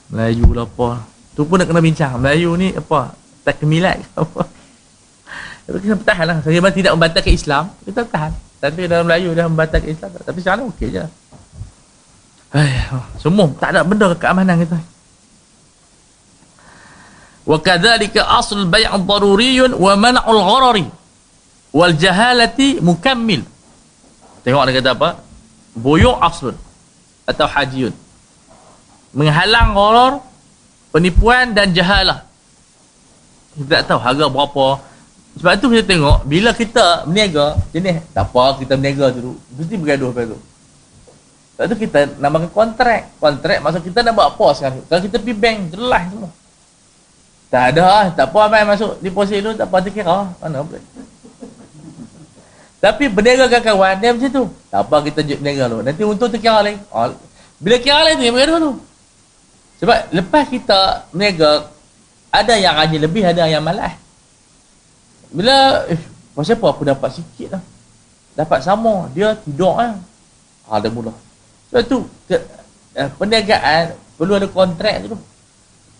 Melayu lah apa. Tu pun nak kena bincang. Melayu ni apa? Takmilat ke apa? Tapi kita bertahan lah. Saya tidak membatalkan Islam Kita bertahan. Tapi dalam Melayu dah membatalkan Islam Tapi sekarang okey je. Ayah, semua tak ada benda keamanan kita. Wa kadzalika asl bai' daruriyun wa man'ul gharari wal jahalati mukammil. Tengok dia kata apa? Buyu' aslun atau hajiyun. Menghalang gharar, penipuan dan jahalah. Kita tak tahu harga berapa. Sebab tu kita tengok bila kita berniaga, jenis tak apa kita berniaga dulu, mesti bergaduh pada tu. Lepas tu kita namakan kontrak. Kontrak maksud kita nak buat apa sekarang. Kalau kita pergi bank, jelas semua. Tak ada lah. Tak apa abang masuk deposit dulu, tak apa terkira. Mana boleh. Tapi berniaga dengan kawan, dia macam tu. Tak apa kita berniaga dulu. Nanti untung terkira lagi. Oh, bila kira lagi tu, yang bergaduh tu. Sebab lepas kita berniaga, ada yang rajin lebih, ada yang malas. Bila, eh, pasal apa aku dapat sikit lah. Dapat sama, dia tidur lah. Ha, dia mula. Sebab tu ke, eh, perniagaan perlu ada kontrak tu.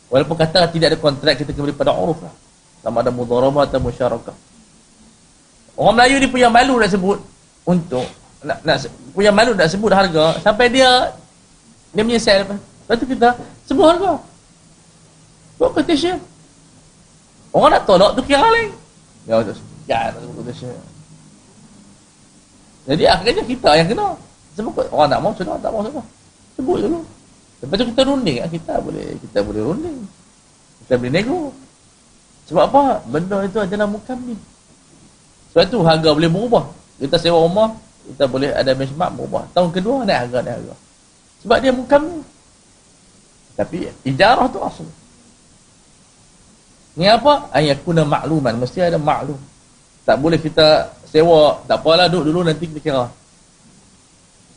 Walaupun kata tidak ada kontrak kita kembali pada uruf lah. Sama ada mudharabah atau musyarakah. Orang Melayu ni punya malu nak sebut untuk nak, nak punya malu nak sebut harga sampai dia dia menyesal lepas. Lepas tu kita sebut harga. Buat quotation. Orang nak tolak tu kira lain. Ya, tak nak sebut quotation. Jadi akhirnya kita yang kena. Sebab orang nak mau sudah tak mau sudah. Sebut dulu. Lepas tu kita runding ah, kita boleh kita boleh runding. Kita boleh nego. Sebab apa? Benda itu adalah mukamil. Sebab tu harga boleh berubah. Kita sewa rumah, kita boleh ada benchmark berubah. Tahun kedua naik harga naik harga. Sebab dia mukamil. Tapi ijarah tu asal. Ni apa? Ayakuna makluman. Mesti ada maklum. Tak boleh kita sewa. Tak apalah duduk dulu nanti kita kira.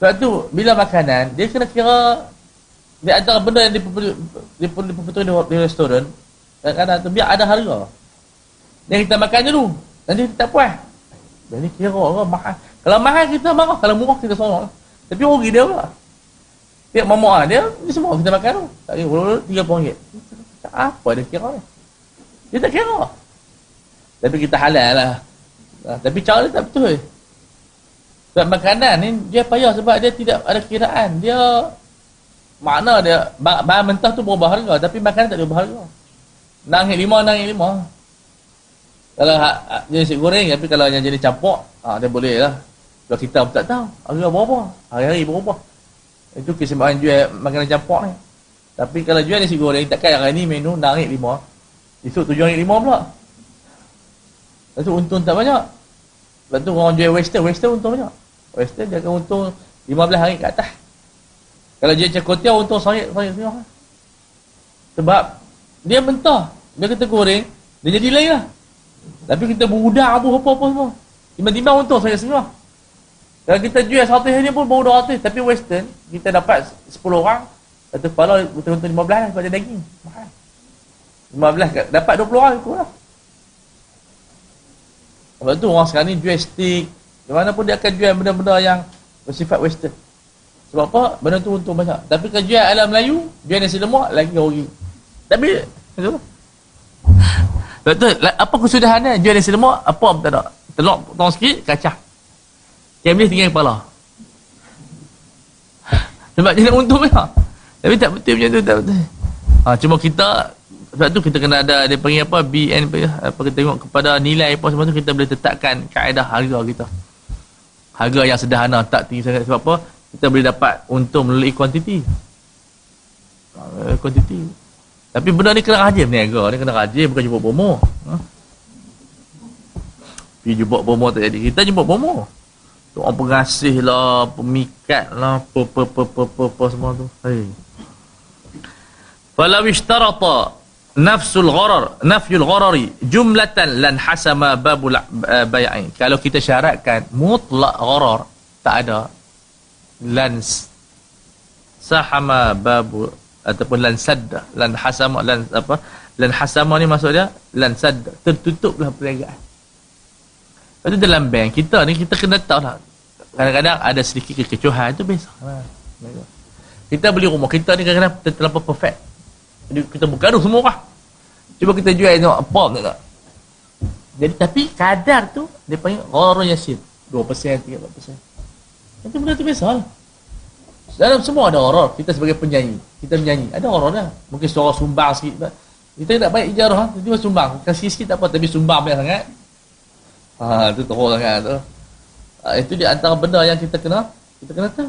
Sebab tu bila makanan dia kena kira dia antara benda yang diperbetul di, di restoran kadang-kadang tu biar ada harga. Dia kita makan dulu. Nanti tak puas. Jadi kira orang mahal. Kalau mahal kita marah, kalau murah kita sorok. Tapi rugi dia pula. Pihak mamak dia, ni semua kita makan tu. Tak kira, ulu tiga puluh ringgit. Apa dia kira ni? Dia tak kira. Tapi kita halal lah. Tapi cara dia tak betul. Sebab makanan ni dia payah sebab dia tidak ada kiraan. Dia makna dia bahan mentah tu berubah harga tapi makanan tak berubah harga. Nangit lima, nangit lima. Kalau ha, ha, jenis goreng tapi kalau yang jenis campur, ha, dia boleh lah. Kalau kita pun tak tahu, harga berapa. Hari-hari berubah. Itu kesemuan jual makanan campur ni. Tapi kalau jual nasi goreng, takkan hari ni menu nangit lima. Esok tujuh nangit lima pula. Lepas tu untung tak banyak. Lepas tu orang jual western, western untung banyak. Western dia akan untung 15 hari ke atas. Kalau cakap kotiau untung sangat sangat sangat. Sebab dia mentah. Dia kata goreng, dia jadi lain lah. Tapi kita berudang apa apa semua. Tiba-tiba untung sangat semua. Kalau kita jual satu hari pun baru 200 tapi western kita dapat 10 orang satu kepala betul-betul 15 lah sebab dia daging. Mahal. 15 dapat 20 orang ikut lah. Sebab tu orang sekarang ni jual stick, di mana pun dia akan jual benda-benda yang bersifat western. Sebab apa? Benda tu untung banyak. Tapi kalau jual alam Melayu, jual nasi lemak, lagi rugi. Tapi, itu. Betul. Apa kesudahannya? Jual nasi lemak, apa pun tak ada. Telur potong sikit, kacang. Yang boleh tinggal kepala. Sebab dia nak untung banyak. Tapi tak betul macam tu, tak betul. Ha, cuma kita, sebab tu kita kena ada, dia panggil apa, BN, apa kita tengok kepada nilai apa semua tu, kita boleh tetapkan kaedah harga kita harga yang sederhana tak tinggi sangat sebab apa kita boleh dapat untung melalui kuantiti kuantiti tapi benda ni kena rajin berniaga ni kena rajin bukan jemput bomo ha? pergi jemput bomo tak jadi. Kita jemput bomo tu orang pengasih lah pemikat lah apa apa apa apa, apa, semua tu. Hey. falau ishtarata nafsul gharar nafyul gharari jumlatan lan hasama babul eh, bai'ain kalau kita syaratkan mutlak gharar tak ada. Lan sahama babu ataupun lan sadda lan hasama lan apa lan hasama ni maksud dia lan sadda tertutuplah perniagaan. Itu dalam bank kita ni kita kena tahu lah. Kadang-kadang ada sedikit kekecohan itu biasa lah. kita beli rumah kita ni kadang-kadang terlalu perfect. Jadi kita bergaduh semua orang. Cuba kita jual tengok apa tak? Jadi tapi kadar tu dia panggil gharar yasir. 2% 3% itu benda tu biasa lah dalam semua ada gharar kita sebagai penyanyi kita menyanyi. Ada gharar lah mungkin suara sumbang sikit kita tak baik ijarah tiba sumbang. Kasih sikit tak apa tapi sumbang banyak sangat. Ha tu teruk sangat tu. Ha, itu di antara benda yang kita kena kita kena tahu.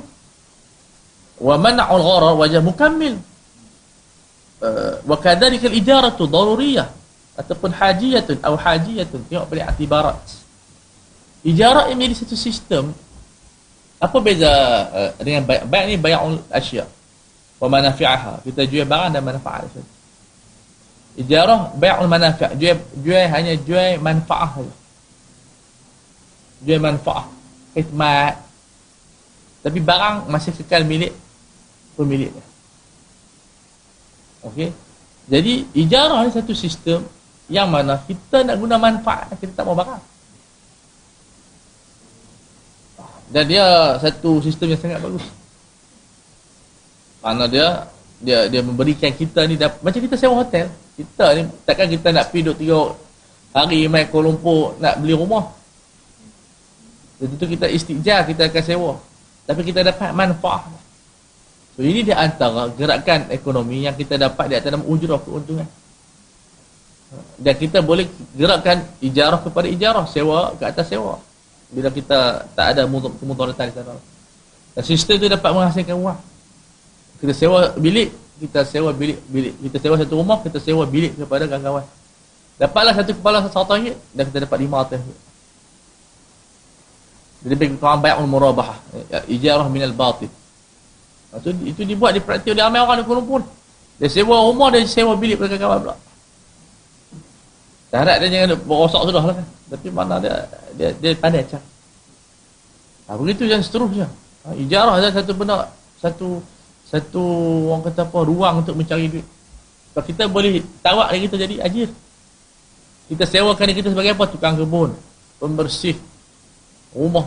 Wa man'ul gharar wajah mukammil. Uh, wa kadhalika al-ijaratu daruriyah. Ataupun hajiyatun atau hajiyatun. Tengok pada i'tibarat. Ijarah ini di satu sistem apa beza uh, dengan baik baik ni? Bai'ul asya. Wa manafi'aha. Kita jual barang dan manfaat. Ijarah bai'ul manafi' jual jual hanya jual manfaat. Jual manfaat. Khidmat. Tapi barang masih kekal milik pemiliknya okey? Jadi ijarah ni satu sistem yang mana kita nak guna manfaat kita tak mau barang dan dia satu sistem yang sangat bagus mana dia dia dia memberikan kita ni macam kita sewa hotel kita ni takkan kita nak pergi duduk tiga hari main Kuala Lumpur nak beli rumah Tentu kita istijar kita akan sewa. Tapi kita dapat manfaat. So ini di antara gerakan ekonomi yang kita dapat di atas nama ujrah keuntungan. Dan kita boleh gerakkan ijarah kepada ijarah, sewa ke atas sewa. Bila kita tak ada kemudaratan di sana. Dan sistem itu dapat menghasilkan uang. Kita sewa bilik, kita sewa bilik, bilik. Kita sewa satu rumah, kita sewa bilik kepada kawan-kawan. Dapatlah satu kepala satu ringgit dan kita dapat lima ringgit. Jadi bagi kawan bayar murabahah. Ya, ijarah minal batil. Itu, itu dibuat, dipraktik oleh ramai orang di Kuala. Dia sewa rumah, dia sewa bilik pada kawan pula. Tak harap dia jangan berosak sudah lah kan. Tapi mana dia, dia, dia pandai cak. Ha, begitu yang seterusnya. Ha, ijarah adalah satu benda, satu, satu orang kata apa, ruang untuk mencari duit. Kalau kita boleh tawak dia kita jadi ajir. Kita sewakan dia kita sebagai apa? Tukang kebun, pembersih, rumah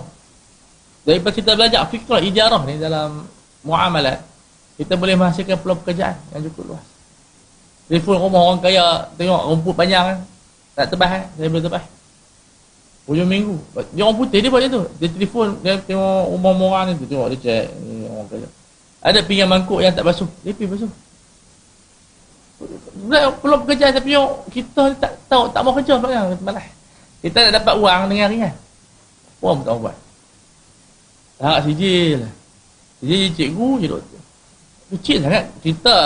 daripada kita belajar fikrah ijarah ni dalam muamalat kita boleh menghasilkan peluang pekerjaan yang cukup luas telefon rumah orang kaya tengok rumput panjang kan tak tebas kan saya boleh tebas hujung minggu dia orang putih dia buat macam tu dia telefon dia tengok rumah orang ni tu tengok dia cek orang kaya ada pinggan mangkuk yang tak basuh dia pergi basuh peluang pekerjaan tapi kita tak tahu tak mau kerja malah kita nak dapat uang dengan ringan Puan tak buat. Tak sijil. Sijil cikgu je doktor. Kecil sangat. Kita,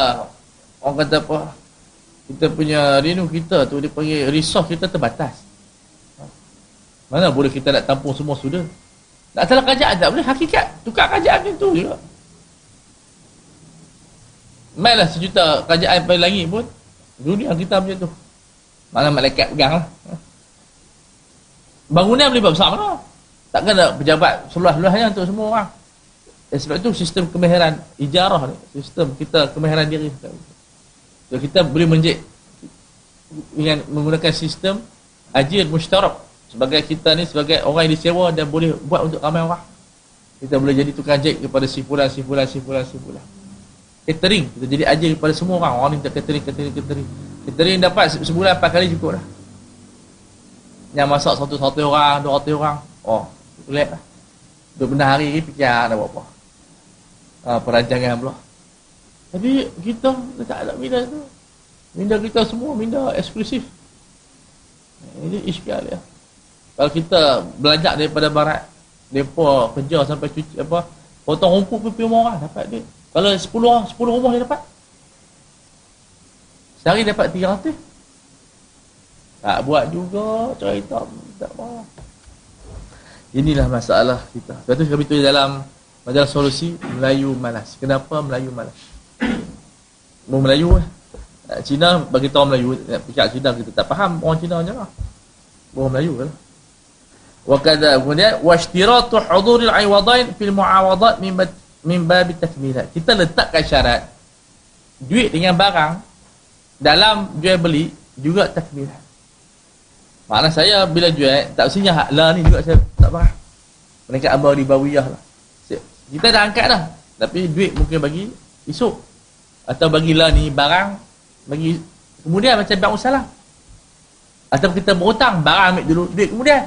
orang kata apa, kita punya rinu kita tu, dia panggil resource kita terbatas. Mana boleh kita nak tampung semua student. Nak salah kerajaan tak boleh. Hakikat. Tukar kerajaan tu juga. Mainlah sejuta kerajaan pada langit pun. Dunia kita macam tu. Mana malaikat pegang lah. Bangunan boleh buat besar mana? Takkan ada pejabat seluas-luasnya untuk semua orang. Dan sebab itu sistem kemahiran ijarah ni, sistem kita kemahiran diri. Kita boleh menjek dengan menggunakan sistem ajir mustarak sebagai kita ni sebagai orang yang disewa dan boleh buat untuk ramai orang. Kita boleh jadi tukang jek kepada si fulan, si fulan, si fulan, si fulan. Catering, kita jadi ajir kepada semua orang. Orang ni minta catering, catering, catering. Catering dapat sebulan empat kali cukup lah. Yang masak satu-satu orang, dua ratus orang. Oh, Tulis lah. Dua benar hari ni fikir nak buat apa. Ha, perancangan pula. Tapi kita tak ada minda tu. Minda kita semua minda eksklusif. Ini iskal ya. Kalau kita belajar daripada barat, depa kerja sampai cuci apa, potong rumput pun rumah orang dapat dia. Kalau 10 orang, 10 rumah dia dapat. Sehari dapat 300. Tak buat juga cerita tak apa. Inilah masalah kita. Sebab tu kami tulis dalam majalah solusi Melayu malas. Kenapa Melayu malas? Mau Melayu lah. Cina bagi tahu Melayu, pihak Cina kita tak faham orang Cina macam mana. Orang Melayu kan. Wa kadza kemudian washtiratu huduril aiwadain fil muawadat min min bab takmilat. Kita letakkan syarat duit dengan barang dalam jual beli juga takmilat. Makna saya bila jual tak mestinya hak la ni juga saya tak faham. Meningkat abah di bawiyah lah. Kita dah angkat dah. Tapi duit mungkin bagi esok. Atau bagilah ni barang. Bagi kemudian macam bank usaha Atau kita berhutang, barang ambil dulu, duit kemudian.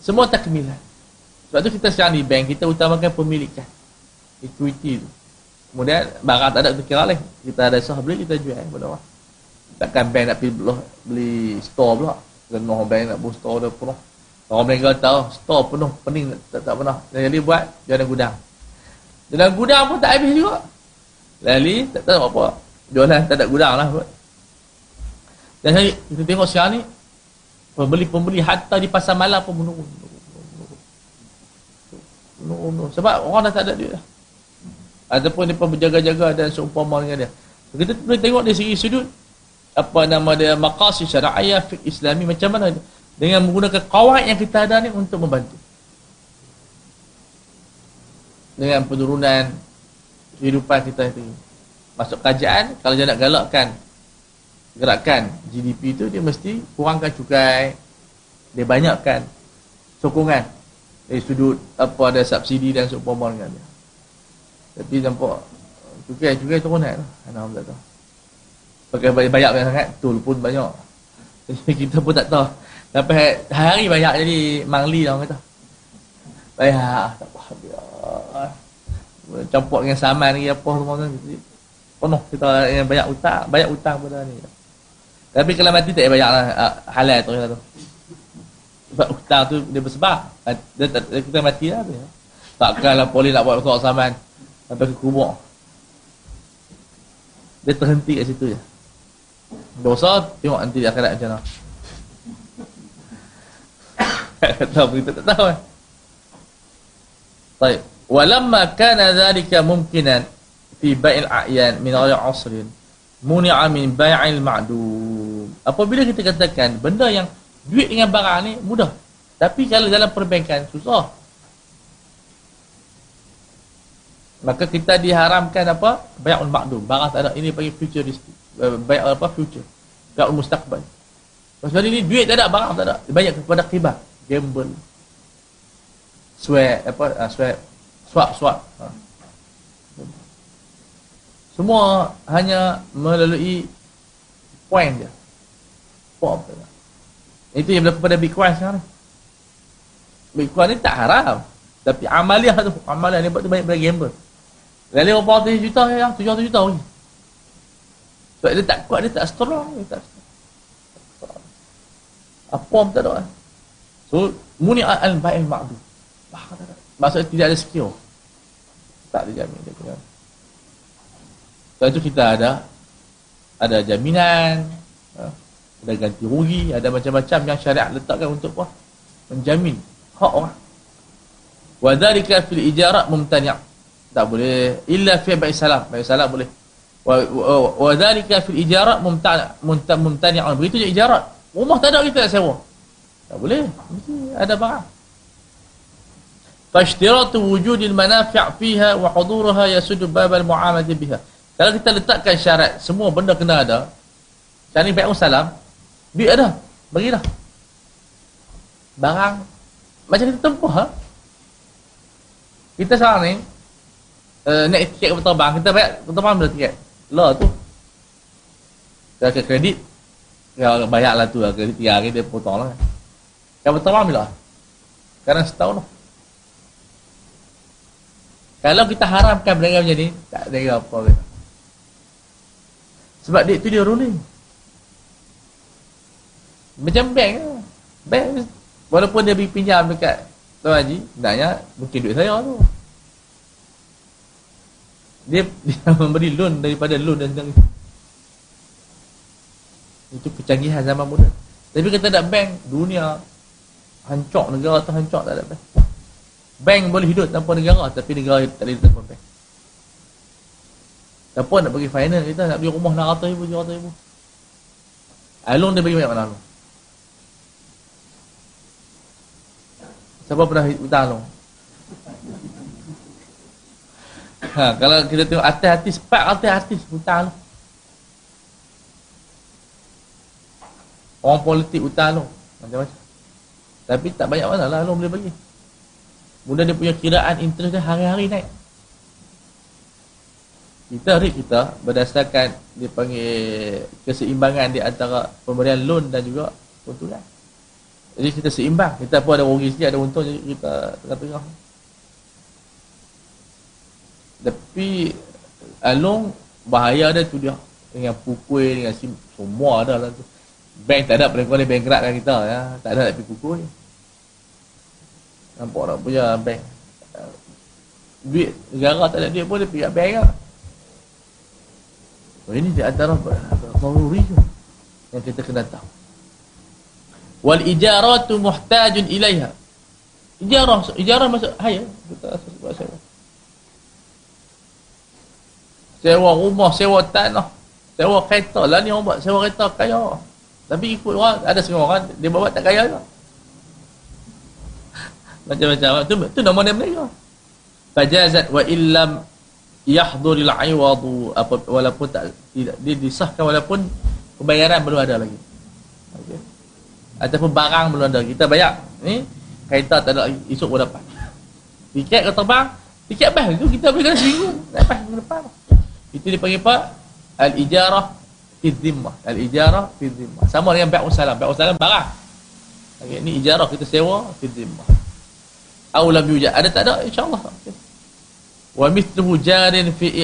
Semua takmilan. Sebab tu kita sekarang di bank, kita utamakan pemilikan. Equity tu. Kemudian barang tak ada kita kira lain. Kita ada sah beli, kita jual. Pada Takkan bank nak pergi beli, beli store pula. Kena bank nak buat store dah penuh. Orang mereka tahu store penuh pening tak, tak pernah. Jadi buat jualan gudang. Jualan gudang pun tak habis juga. Lali tak tahu apa. Jualan tak ada gudang lah. Dan hari kita tengok sekarang ni pembeli-pembeli hatta di pasar malam pun menurun. Menurun. Sebab orang dah tak ada duit lah. Ataupun dia pun berjaga-jaga dan seumpama dengan dia. Kita boleh tengok dari segi sudut apa nama dia maqasid syara'iyah fiqh islami macam mana dia dengan menggunakan kawaid yang kita ada ni untuk membantu dengan penurunan kehidupan kita itu masuk kajian kalau dia nak galakkan gerakan GDP itu dia mesti kurangkan cukai dia banyakkan sokongan dari sudut apa ada subsidi dan seumpama dengan dia tapi nampak cukai cukai turun kan alhamdulillah tu pakai banyak banyak sangat tul pun banyak jadi kita pun tak tahu Sampai hari banyak jadi mangli lah orang kata. Banyak. Tak faham dia. Campur dengan saman lagi apa semua tu. Penuh kita yang banyak utang. Banyak utang pada ni. Tapi kalau mati tak banyak lah. Ah, halal tu. tu. Sebab utang tu dia bersebab. Dia, dia, kita mati lah. Dia. Takkanlah polis nak buat besar saman. Sampai ke kubur. Dia terhenti kat situ je. Dosa tengok nanti dia akhirat macam mana. tak tahu kita tak tahu. Baik. Walamma kana dhalika mumkinan fi bai'il a'yan min ghairi 'asrin muni'a min bai'il ma'dum. Apabila kita katakan benda yang duit dengan barang ni mudah. Tapi kalau dalam perbankan susah. Maka kita diharamkan apa? Bai'ul ma'dum. Barang tak ada ini bagi futuristik. Eh, bai' apa future. Bai'ul mustaqbal. Pasal ini duit tak ada, barang tak ada. Banyak kepada kibar gamble sweat apa uh, sweat swap swap ha. Semua hanya melalui point dia pop itu yang berlaku pada bitcoin sekarang bitcoin ni tak haram tapi amaliah tu amaliah ni buat tu banyak pada gamble Lalu berapa ratus juta ya, tujuh ratus juta lagi. Sebab dia tak kuat, dia tak strong. Dia tak strong. Apa pun tak ada. So, muni al-ba'il ma'du. Maksudnya tidak ada skill. Tak ada jamin. Dia kena. Setelah itu kita ada ada jaminan, ha, ada ganti rugi, ada macam-macam yang syariat letakkan untuk apa? Menjamin hak orang. Wa dhalika fil ijarat mumtani'. Tak boleh illa fi ba'i salam. Ba'i salam boleh. Wa dhalika fil ijarat mumtani'. Begitu je ijarat. Rumah tak ada kita nak sewa. Tak boleh. Mesti ada barang. Fashtiratu wujudil manafi' fiha wa huduraha yasudu bab al-mu'amalah biha. Kalau kita letakkan syarat semua benda kena ada. Cari baik salam. Duit ada. Bagilah. Barang macam kita tempuh ha? Kita sekarang ni uh, naik tiket kapal terbang, kita bayar kapal terbang bila tiket. Lah tu. Kita ke kredit. Ya bayarlah tu lah kredit 3 hari dia potong lah. Yang pertama bila? Sekarang setahun lah. Kalau kita haramkan benda macam ni, tak ada apa. -apa. Sebab dia tu dia ruling. Macam bank lah. Bank, walaupun dia beri pinjam dekat Tuan Haji, sebenarnya mungkin duit saya tu. Dia, dia memberi loan daripada loan dan sebagainya. Itu kecanggihan zaman muda. Tapi kita ada bank, dunia hancur negara tu hancur tak ada bank. Bank boleh hidup tanpa negara tapi negara tak boleh tanpa bank. Siapa nak bagi finance kita nak beli rumah 600 ribu, 700 ribu. Alung dia bagi banyak mana alung? Siapa pernah hutang alung? Ha, kalau kita tengok artis-artis, pak artis-artis hutang alung. Orang politik hutang alung. Macam-macam. Tapi tak banyak mana lah Along boleh bagi. Kemudian dia punya kiraan interest dia hari-hari naik. Kita rate kita berdasarkan dia panggil keseimbangan di antara pemberian loan dan juga keuntungan. Jadi kita seimbang. Kita pun ada rugi sikit, ada untung jadi kita tengah-tengah. Tapi Along bahaya dia tu dia dengan pukul dengan sim semua ada lah tu. Bank tak ada paling kurang bankrupt kan kita ya. Tak ada pergi pukul. Nampak tak punya bank. Duit negara tak ada duit pun dia pergi bank lah. So, ini di antara daruri yang kita kena tahu. Wal ijaratu muhtajun ilaiha. Ijarah, ijarah masuk hayya kita sebut sewa. Sewa rumah, sewa tanah, sewa kereta. Lah ni orang buat sewa kereta kaya. Tapi ikut orang, ada semua orang dia bawa tak kaya juga. Macam-macam. Tu, tu nama dia mereka. Fajazat wa illam yahduril aiwadu apa walaupun tak tidak dia disahkan walaupun pembayaran belum ada lagi. Okey. Ataupun barang belum ada. Kita bayar ni kereta tak ada esok pun dapat. Tiket kau terbang, tiket bas tu kita boleh kena seminggu. Dapat minggu depan. Itu dipanggil apa? Al-ijarah fi dhimmah. Al-ijarah fi dhimmah. Sama dengan bai'us salam. Bai'us salam barang. Okey, ni ijarah kita sewa fi dhimmah. Aulam yujad. Ada tak ada? InsyaAllah. Okay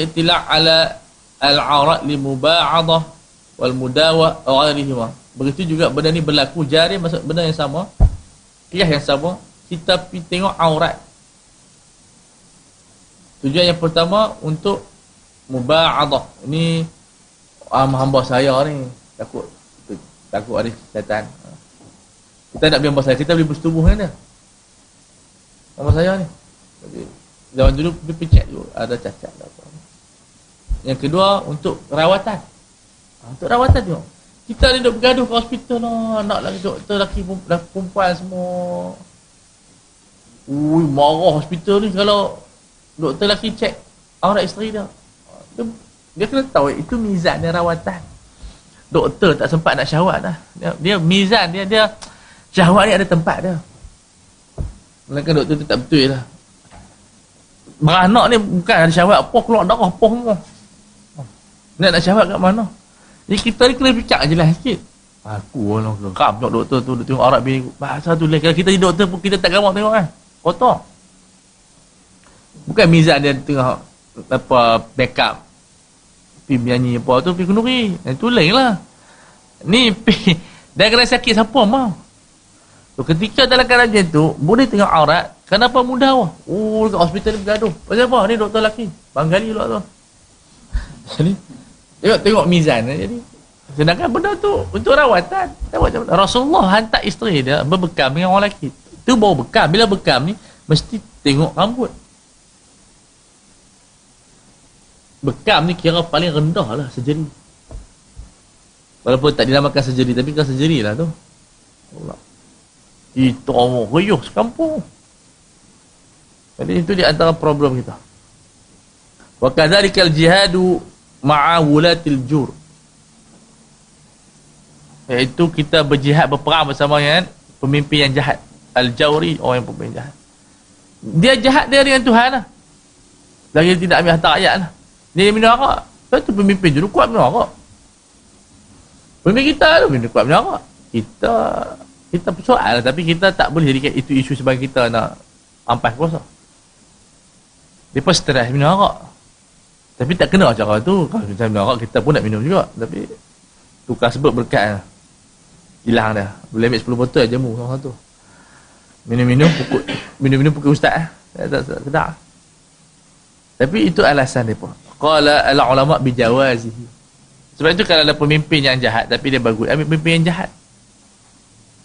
i'tila' ala al-'ara' li muba'adah wal mudawa wa ghairihima. Begitu juga benda ni berlaku jarin maksud benda yang sama kiyah yang sama kita pi tengok aurat. Tujuan yang pertama untuk muba'adah. Ini um, hamba saya ni takut takut ada syaitan. Kita nak beli hamba saya kita beli bersetubuh dengan dia. Hamba saya ni Zaman dulu dia pecek dulu ada cacat apa. Yang kedua untuk rawatan. Ha, untuk rawatan tu. Kita ni duk bergaduh ke hospital lah. Nak lagi doktor lelaki perempuan semua. Ui, marah hospital ni kalau doktor lelaki cek aurat isteri dia. Dia, dia kena tahu itu mizan dia rawatan. Doktor tak sempat nak syahwat dah. Dia, dia mizan dia dia syahwat ni ada tempat dia. Melainkan doktor tu tak betul lah beranak ni bukan ada syahwat. Apa keluar darah apa semua. Nak nak syahwat kat mana? Jadi kita ni kena fikir jelas sikit. Aku lah geram tengok doktor tu tengok Arab bini bahasa tu lah kalau kita jadi doktor pun kita tak gamak tengok kan? Kotor. Bukan mizan dia tengah apa backup. Pergi menyanyi apa tu pergi kenduri. Itu lain lah. Ni dia kena sakit siapa mau so, ketika dalam macam tu boleh tengok aurat Kenapa mudah wah? Oh, dekat hospital ni bergaduh. Pasal apa? Ni doktor lelaki. Banggali pula tu. Jadi, tengok, tengok mizan. Jadi, sedangkan benda tu untuk rawatan. Rasulullah hantar isteri dia berbekam dengan orang lelaki. Tu baru bekam. Bila bekam ni, mesti tengok rambut. Bekam ni kira paling rendah lah sejeri. Walaupun tak dinamakan sejeri, tapi kan sejeri lah tu. Allah. Itu orang reyuh sekampung. Jadi itu di antara problem kita. Wa kadzalikal jihadu ma'a wulatil jur. Iaitu kita berjihad berperang bersama dengan pemimpin yang jahat. Al-Jawri orang yang pemimpin jahat. Dia jahat dia dengan Tuhan lah. Lagi tidak ambil hantar ayat lah. Dia minum arak. Itu pemimpin juru kuat minum arak. Pemimpin kita tu minum kuat minum arak. Kita kita persoal. Tapi kita tak boleh jadikan itu isu sebagai kita nak ampas. Dia pun stres minum arak. Tapi tak kena cara tu. Kalau kita minum arak, kita pun nak minum juga. Tapi tukar sebut berkat lah. Hilang dah. Boleh ambil 10 botol jamu sama satu. Minum-minum pukul minum-minum pukul ustaz eh. Tak tak tak. Tapi itu alasan dia pun. Qala al ulama bi jawazihi. Sebab itu kalau ada pemimpin yang jahat tapi dia bagus, ambil pemimpin yang jahat.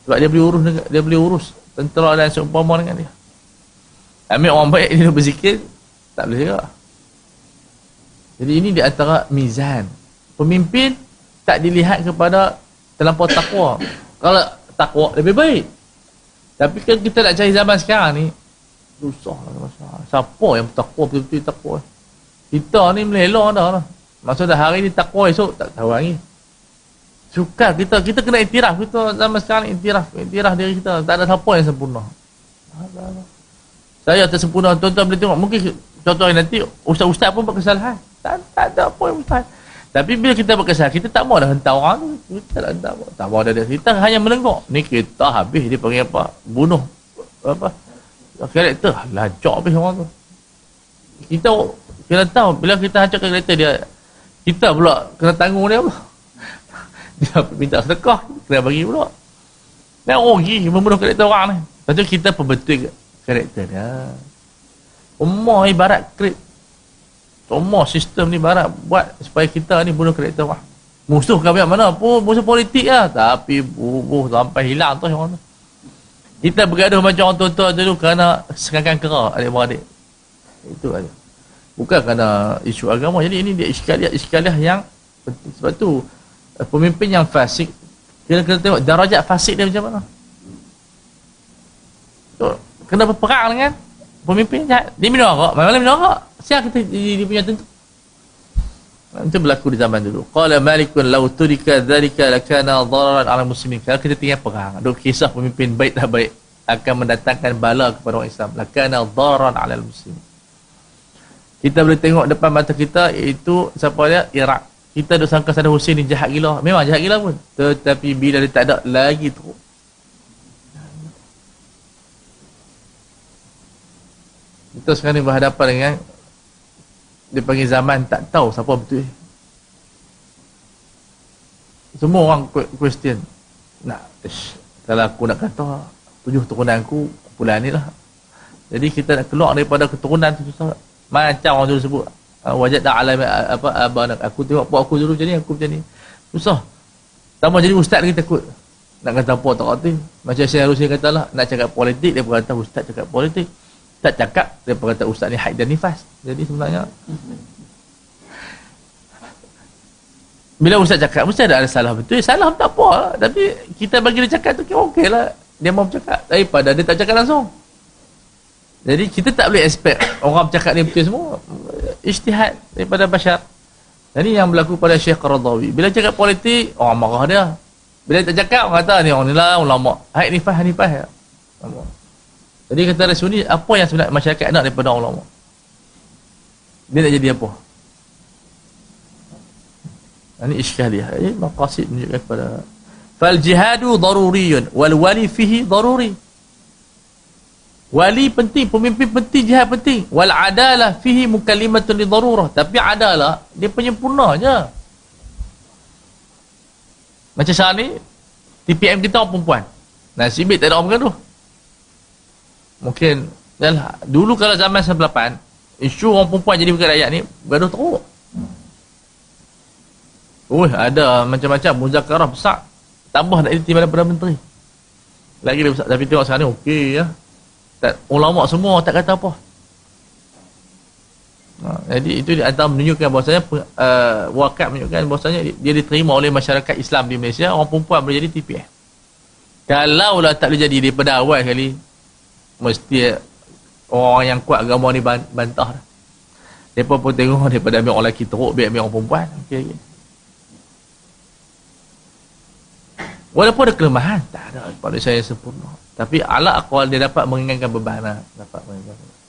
Sebab dia boleh urus dia boleh urus tentera dan seumpama dengan dia. Ambil orang baik dia berzikir, tak boleh juga. Jadi ini di antara mizan. Pemimpin tak dilihat kepada terlampau takwa. Kalau takwa lebih baik. Tapi kan kita nak cari zaman sekarang ni susah lah. Siapa yang takwa betul-betul takwa? Kita ni melelong dah lah. Maksudnya hari ni takwa esok tak tahu lagi. Suka kita kita kena iktiraf kita zaman sekarang iktiraf iktiraf diri kita tak ada siapa yang sempurna. Saya tak sempurna tuan-tuan boleh tengok mungkin contoh nanti ustaz-ustaz pun buat kesalahan. Tak, tak ada apa yang ustaz. Tapi bila kita buat kesalahan kita tak mau dah hentak orang tu. Kita tak hentak. Tak mau dah kita hanya menengok. Ni kita habis dia panggil apa? Bunuh apa? Karakter lajak habis orang tu. Kita kita tahu bila kita hancurkan karakter dia kita pula kena tanggung dia pula dia minta sedekah kena bagi pula. Dan rugi membunuh karakter orang ni. Lepas tu kita perbetul karakter dia? Semua ibarat krit semua sistem ni barat buat supaya kita ni bunuh karakter orang. Musuh biar mana pun musuh politik lah. Tapi bubuh sampai hilang tu orang tu kita bergaduh macam orang tua-tua dulu kerana sengangkan kerak adik-beradik. Itu aja bukan kerana isu agama. Jadi ini dia iskaliah-iskaliah yang penting. Sebab tu pemimpin yang fasik kita kena tengok darajat fasik dia macam mana. So, kena berperang dengan pemimpin jahat. Dia minum arak mana minum arak. Siapa kita dia punya tentu. Itu berlaku di zaman dulu. Qala malikun law turika dhalika lakana dararan ala muslimin. Kalau kita tinggal perang ada kisah pemimpin baik tak baik akan mendatangkan bala kepada orang Islam. Lakana dararan ala muslimin. Kita boleh tengok depan mata kita iaitu siapa dia? Iraq kita dah sangka Saddam Hussein ni jahat gila. Memang jahat gila pun. Tetapi bila dia tak ada lagi tu kita sekarang ni berhadapan dengan dia panggil zaman tak tahu siapa betul semua orang question. Nak ish, kalau aku nak kata tujuh turunan aku kumpulan ni lah. Jadi kita nak keluar daripada keturunan tu susah. Macam orang dulu sebut wajad tak alam apa abang aku tengok puak aku dulu ni aku macam ni. Susah. Tambah jadi ustaz lagi takut. Nak kata apa tak kata macam saya harus kata lah nak cakap politik dia berkata ustaz cakap politik. Tak cakap dia berkata ustaz ni haid dan nifas. Jadi sebenarnya bila ustaz cakap mesti ada, ada salah betul. Salah tak apa. Tapi kita bagi dia cakap tu okey lah. Dia mau cakap. Daripada dia tak cakap langsung jadi kita tak boleh expect orang bercakap ni betul semua. Ijtihad daripada bashar. Jadi yang berlaku pada Syekh Qaradawi. Bila cakap politik, orang marah dia. Bila tak cakap, orang kata ni orang ni lah ulama. Haid nifah, nifah. Ya. Jadi kata Rasul apa yang sebenarnya masyarakat nak daripada ulama? Dia nak jadi apa? Ini iskaliah. Ini maqasid menunjukkan kepada Fal jihadu daruriyun wal wali fihi daruri. Wali penting, pemimpin penting, jihad penting. Wal adalah fihi mukallimatun li darurah. Tapi adalah, dia penyempurna je. Macam sekarang ni, TPM kita orang perempuan. Nasibik tak ada orang bergaduh. Mungkin, yalah, dulu kalau zaman 98, isu orang perempuan jadi bukan rakyat ni, bergaduh teruk. Oh, ada macam-macam muzakarah besar. Tambah nak jadi pada Menteri. Lagi dia besar. Tapi tengok sekarang ni, okey ya tak, ulama semua tak kata apa ha, jadi itu di antara menunjukkan bahasanya uh, wakaf menunjukkan bahasanya dia diterima oleh masyarakat Islam di Malaysia orang perempuan boleh jadi TPF kalau lah tak boleh jadi daripada awal kali mesti orang yang kuat agama ni bantah dah. Mereka pun tengok daripada ambil orang lelaki teruk biar ambil orang perempuan okay, okay. walaupun ada kelemahan tak ada pada saya sempurna tapi ala akwal dia dapat meringankan beban lah. Dapat meringankan beban.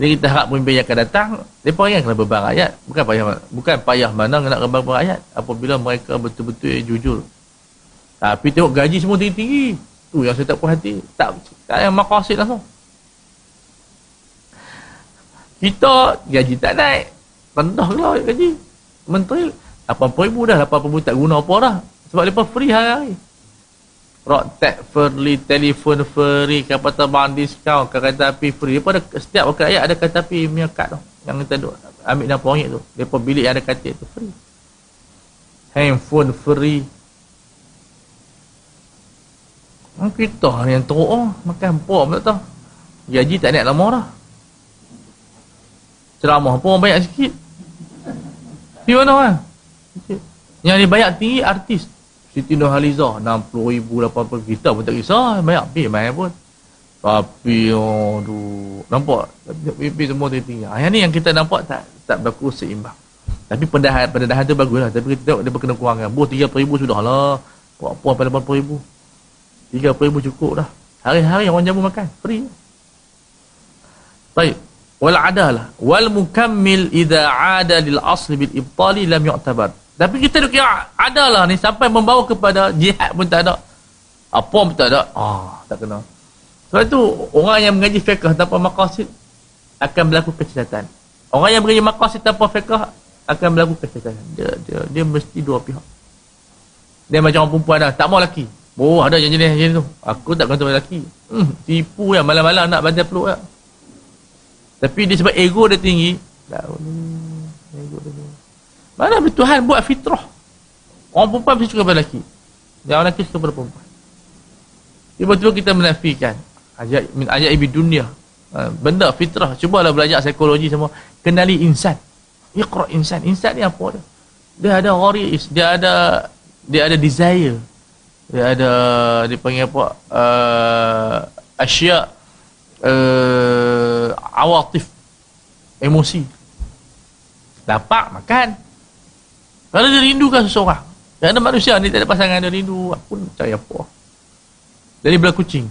Jadi kita harap pemimpin yang akan datang, dia pun ringankan beban rakyat. Bukan payah bukan payah mana nak beban rakyat. Apabila mereka betul-betul jujur. Tapi tengok gaji semua tinggi-tinggi. Tu yang saya tak puas hati. Tak, tak yang makasid langsung. Kita gaji tak naik. Rendah ke gaji. Menteri 80 ribu dah. 80 ribu tak guna apa dah. Sebab mereka free hari-hari rock free, telefon free, kapal terbang diskaun, kereta api free. Dia ada, setiap wakil ayat ada kereta api punya kad tu. Yang kita duk, ambil 60 ringgit tu. Dia pun bilik yang ada katil tu free. Handphone free. Hmm, kita yang teruk oh, makan pok tak tahu. Gaji tak naik lama dah. Ceramah pun banyak sikit. Di mana kan? Yang dibayar tinggi artis. Siti Nurhaliza 60 ribu 80 kita pun tak kisah banyak pi main pun tapi aduh nampak pipi semua tinggi tinggi yang ni yang kita nampak tak tak berlaku seimbang Tapi pendahan, pendahan tu bagus lah. Tapi kita tengok dia kena kurangkan. Buh RM30,000 sudah lah. Buat apa sampai RM80,000. RM30,000 cukup dah. Hari-hari orang jamu makan. Free. Baik. Wal adalah. Wal mukammil idha ada lil asli bil ibtali lam yu'tabar. Tapi kita duk kira adalah ni sampai membawa kepada jihad pun tak ada. Apa pun tak ada. Ah, tak kena. Sebab itu orang yang mengaji fiqh tanpa maqasid akan berlaku kecacatan. Orang yang mengaji maqasid tanpa fiqh akan berlaku kecacatan. Dia, dia, dia mesti dua pihak. Dia macam orang perempuan dah. Tak mau lelaki. Oh ada yang jenis macam tu. Aku tak kena lelaki. Hmm, tipu yang malam-malam nak bantai peluk ya. Tapi dia sebab ego dia tinggi. Tak boleh. Mana Tuhan buat fitrah. Orang perempuan mesti suka pada lelaki. Dan orang lelaki suka pada perempuan. Tiba-tiba kita menafikan. Ajak, min ajak ibi dunia. Ha, benda fitrah. Cubalah belajar psikologi semua. Kenali insan. Iqra insan. Insan ni apa dia? Dia ada gharis. Dia ada dia ada desire dia ada dia panggil apa uh, asya uh, awatif emosi dapat makan kalau dia rindukan seseorang yang ada manusia ni tak ada pasangan dia rindu aku pun cari apa dari belah kucing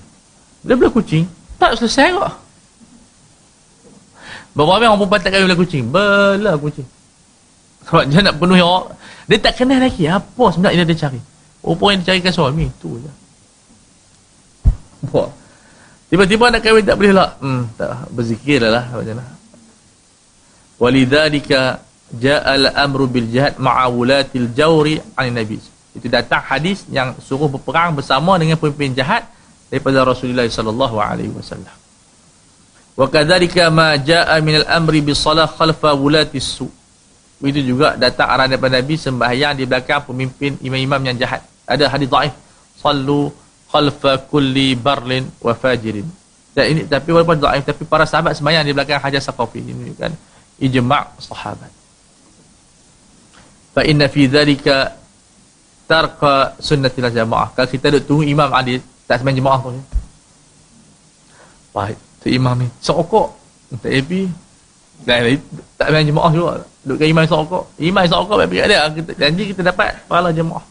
dia belah kucing tak selesai kok Berapa orang perempuan tak kahwin belah kucing? Belah kucing. Sebab dia nak penuhi orang. Dia tak kenal lagi. Apa sebenarnya dia cari? Rupa yang dicarikan suami. Itu je. Buat. Tiba-tiba nak kahwin tak boleh lah. Hmm, tak. Berzikir lah. Macam mana. Walidhalika ja'al amru bil jihad ma'awulatil jawri ani nabi. Itu datang hadis yang suruh berperang bersama dengan pemimpin jahat daripada Rasulullah sallallahu alaihi wasallam. Wa kadzalika ma ja'a min al-amri bis salah khalfa wulatis su'. Begitu juga datang arahan daripada Nabi sembahyang di belakang pemimpin imam-imam yang jahat. Ada hadis dhaif. Sallu khalfa kulli barlin wa fajirin. Dan ini tapi walaupun dhaif tapi para sahabat sembahyang di belakang Hajar Saqafi. Ini kan ijma' sahabat. Fa inna fi dhalika tarqa sunnatil jamaah. Kalau kita duduk tunggu imam adil tak sembahyang jemaah pun. Baik, tu imam ni sokok. Tak happy. Dan tak sembahyang jemaah juga. Duduk imam isyak rokok. Imam isyak rokok baik dia. Kita, janji kita dapat pahala jemaah.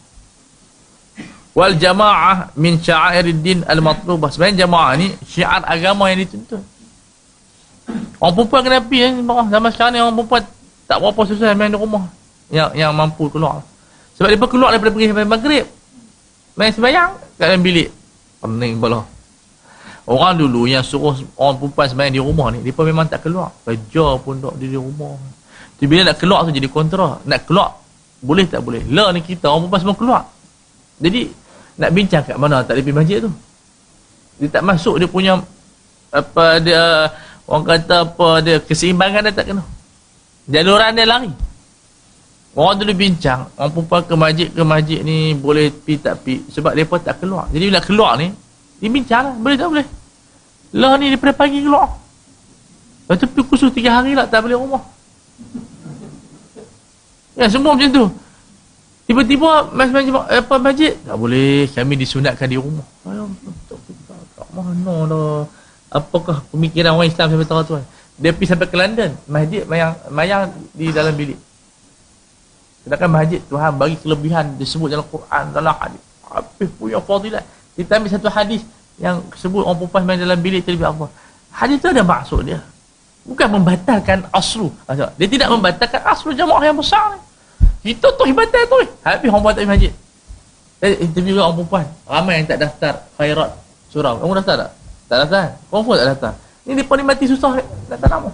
Wal jamaah min sya'iriddin al-matlubah. Sebenarnya jamaah ni syiar agama yang dituntut. Orang perempuan kena pergi eh, zaman sekarang ni orang perempuan tak berapa susah main di rumah. Yang yang mampu keluar. Sebab dia keluar daripada pergi sampai maghrib. Main sembahyang kat dalam bilik. Pening pula. Orang dulu yang suruh orang perempuan sembahyang di rumah ni, dia memang tak keluar. Kerja pun tak di rumah. Jadi bila nak keluar tu jadi kontra. Nak keluar, boleh tak boleh. Lah ni kita, orang perempuan semua keluar. Jadi, nak bincang kat mana tak pergi masjid tu. Dia tak masuk, dia punya, apa dia, orang kata apa, dia keseimbangan dia tak kena. Jaluran dia lari. Orang dulu bincang, orang perempuan ke masjid, ke masjid ni boleh pi tak pi. Sebab pun tak keluar. Jadi bila keluar ni, dia bincang lah, boleh tak boleh. Lah ni daripada pagi keluar. Lepas tu pergi khusus tiga hari lah, tak boleh rumah. Ya semua macam tu. Tiba-tiba masjid apa masjid tak boleh kami disunatkan di rumah. Tak mana dah. Apakah pemikiran orang Islam sampai tahu tuan? Dia pergi sampai ke London, masjid mayang mayang di dalam bilik. Sedangkan masjid Tuhan bagi kelebihan disebut dalam Quran dalam hadis. Apa punya fadilat. Kita ambil satu hadis yang sebut orang perempuan main dalam bilik terlebih Allah. Hadis tu ada maksud dia. Bukan membatalkan aslu. Dia tidak membatalkan aslu jamaah yang besar ni. Kita tu ibadah tu. Habis orang buat tak masjid. Saya interview orang perempuan. Ramai yang tak daftar khairat surau. Kamu daftar tak? Tak daftar. Confirm tak daftar. Ini dia paling mati susah daftar nama.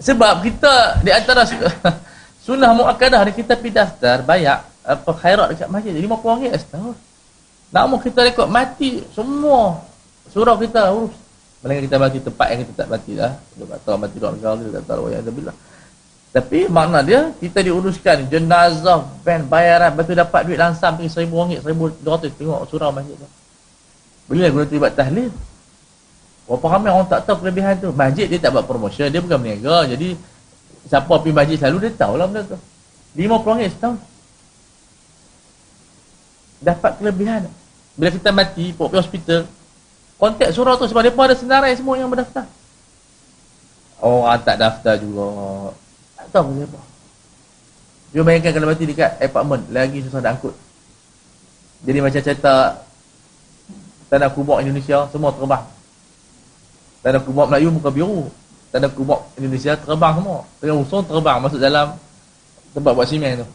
Sebab kita di antara sunnah muakkadah ni kita pergi daftar bayar apa khairat dekat masjid. RM50 setahun. Nama kita rekod mati semua surau kita urus. Melainkan kita mati tempat yang kita tak mati lah. Dia kata mati dalam negara dia tak tahu yang bilang. Tapi makna dia kita diuruskan jenazah van bayaran betul dapat duit langsam pergi seribu ringgit seribu dua ratus tengok surau masjid tu. Bila guna terlibat tahlil. Berapa ramai orang tak tahu kelebihan tu. Masjid dia tak buat promotion, dia bukan berniaga. Jadi siapa pergi masjid selalu dia tahu lah benda tu. RM50 setahun. Dapat kelebihan. Bila kita mati, pergi hospital, kontak surau tu sebab mereka ada senarai semua yang berdaftar orang tak daftar juga tahu siapa. Dia bayangkan kalau mati dekat apartment, lagi susah nak angkut. Jadi macam cerita Tanah kubur Indonesia, semua terbang. Tanah kubur Melayu muka biru. Tanah kubur Indonesia terbang semua. Tengah usung terbang masuk dalam tempat buat simen tu.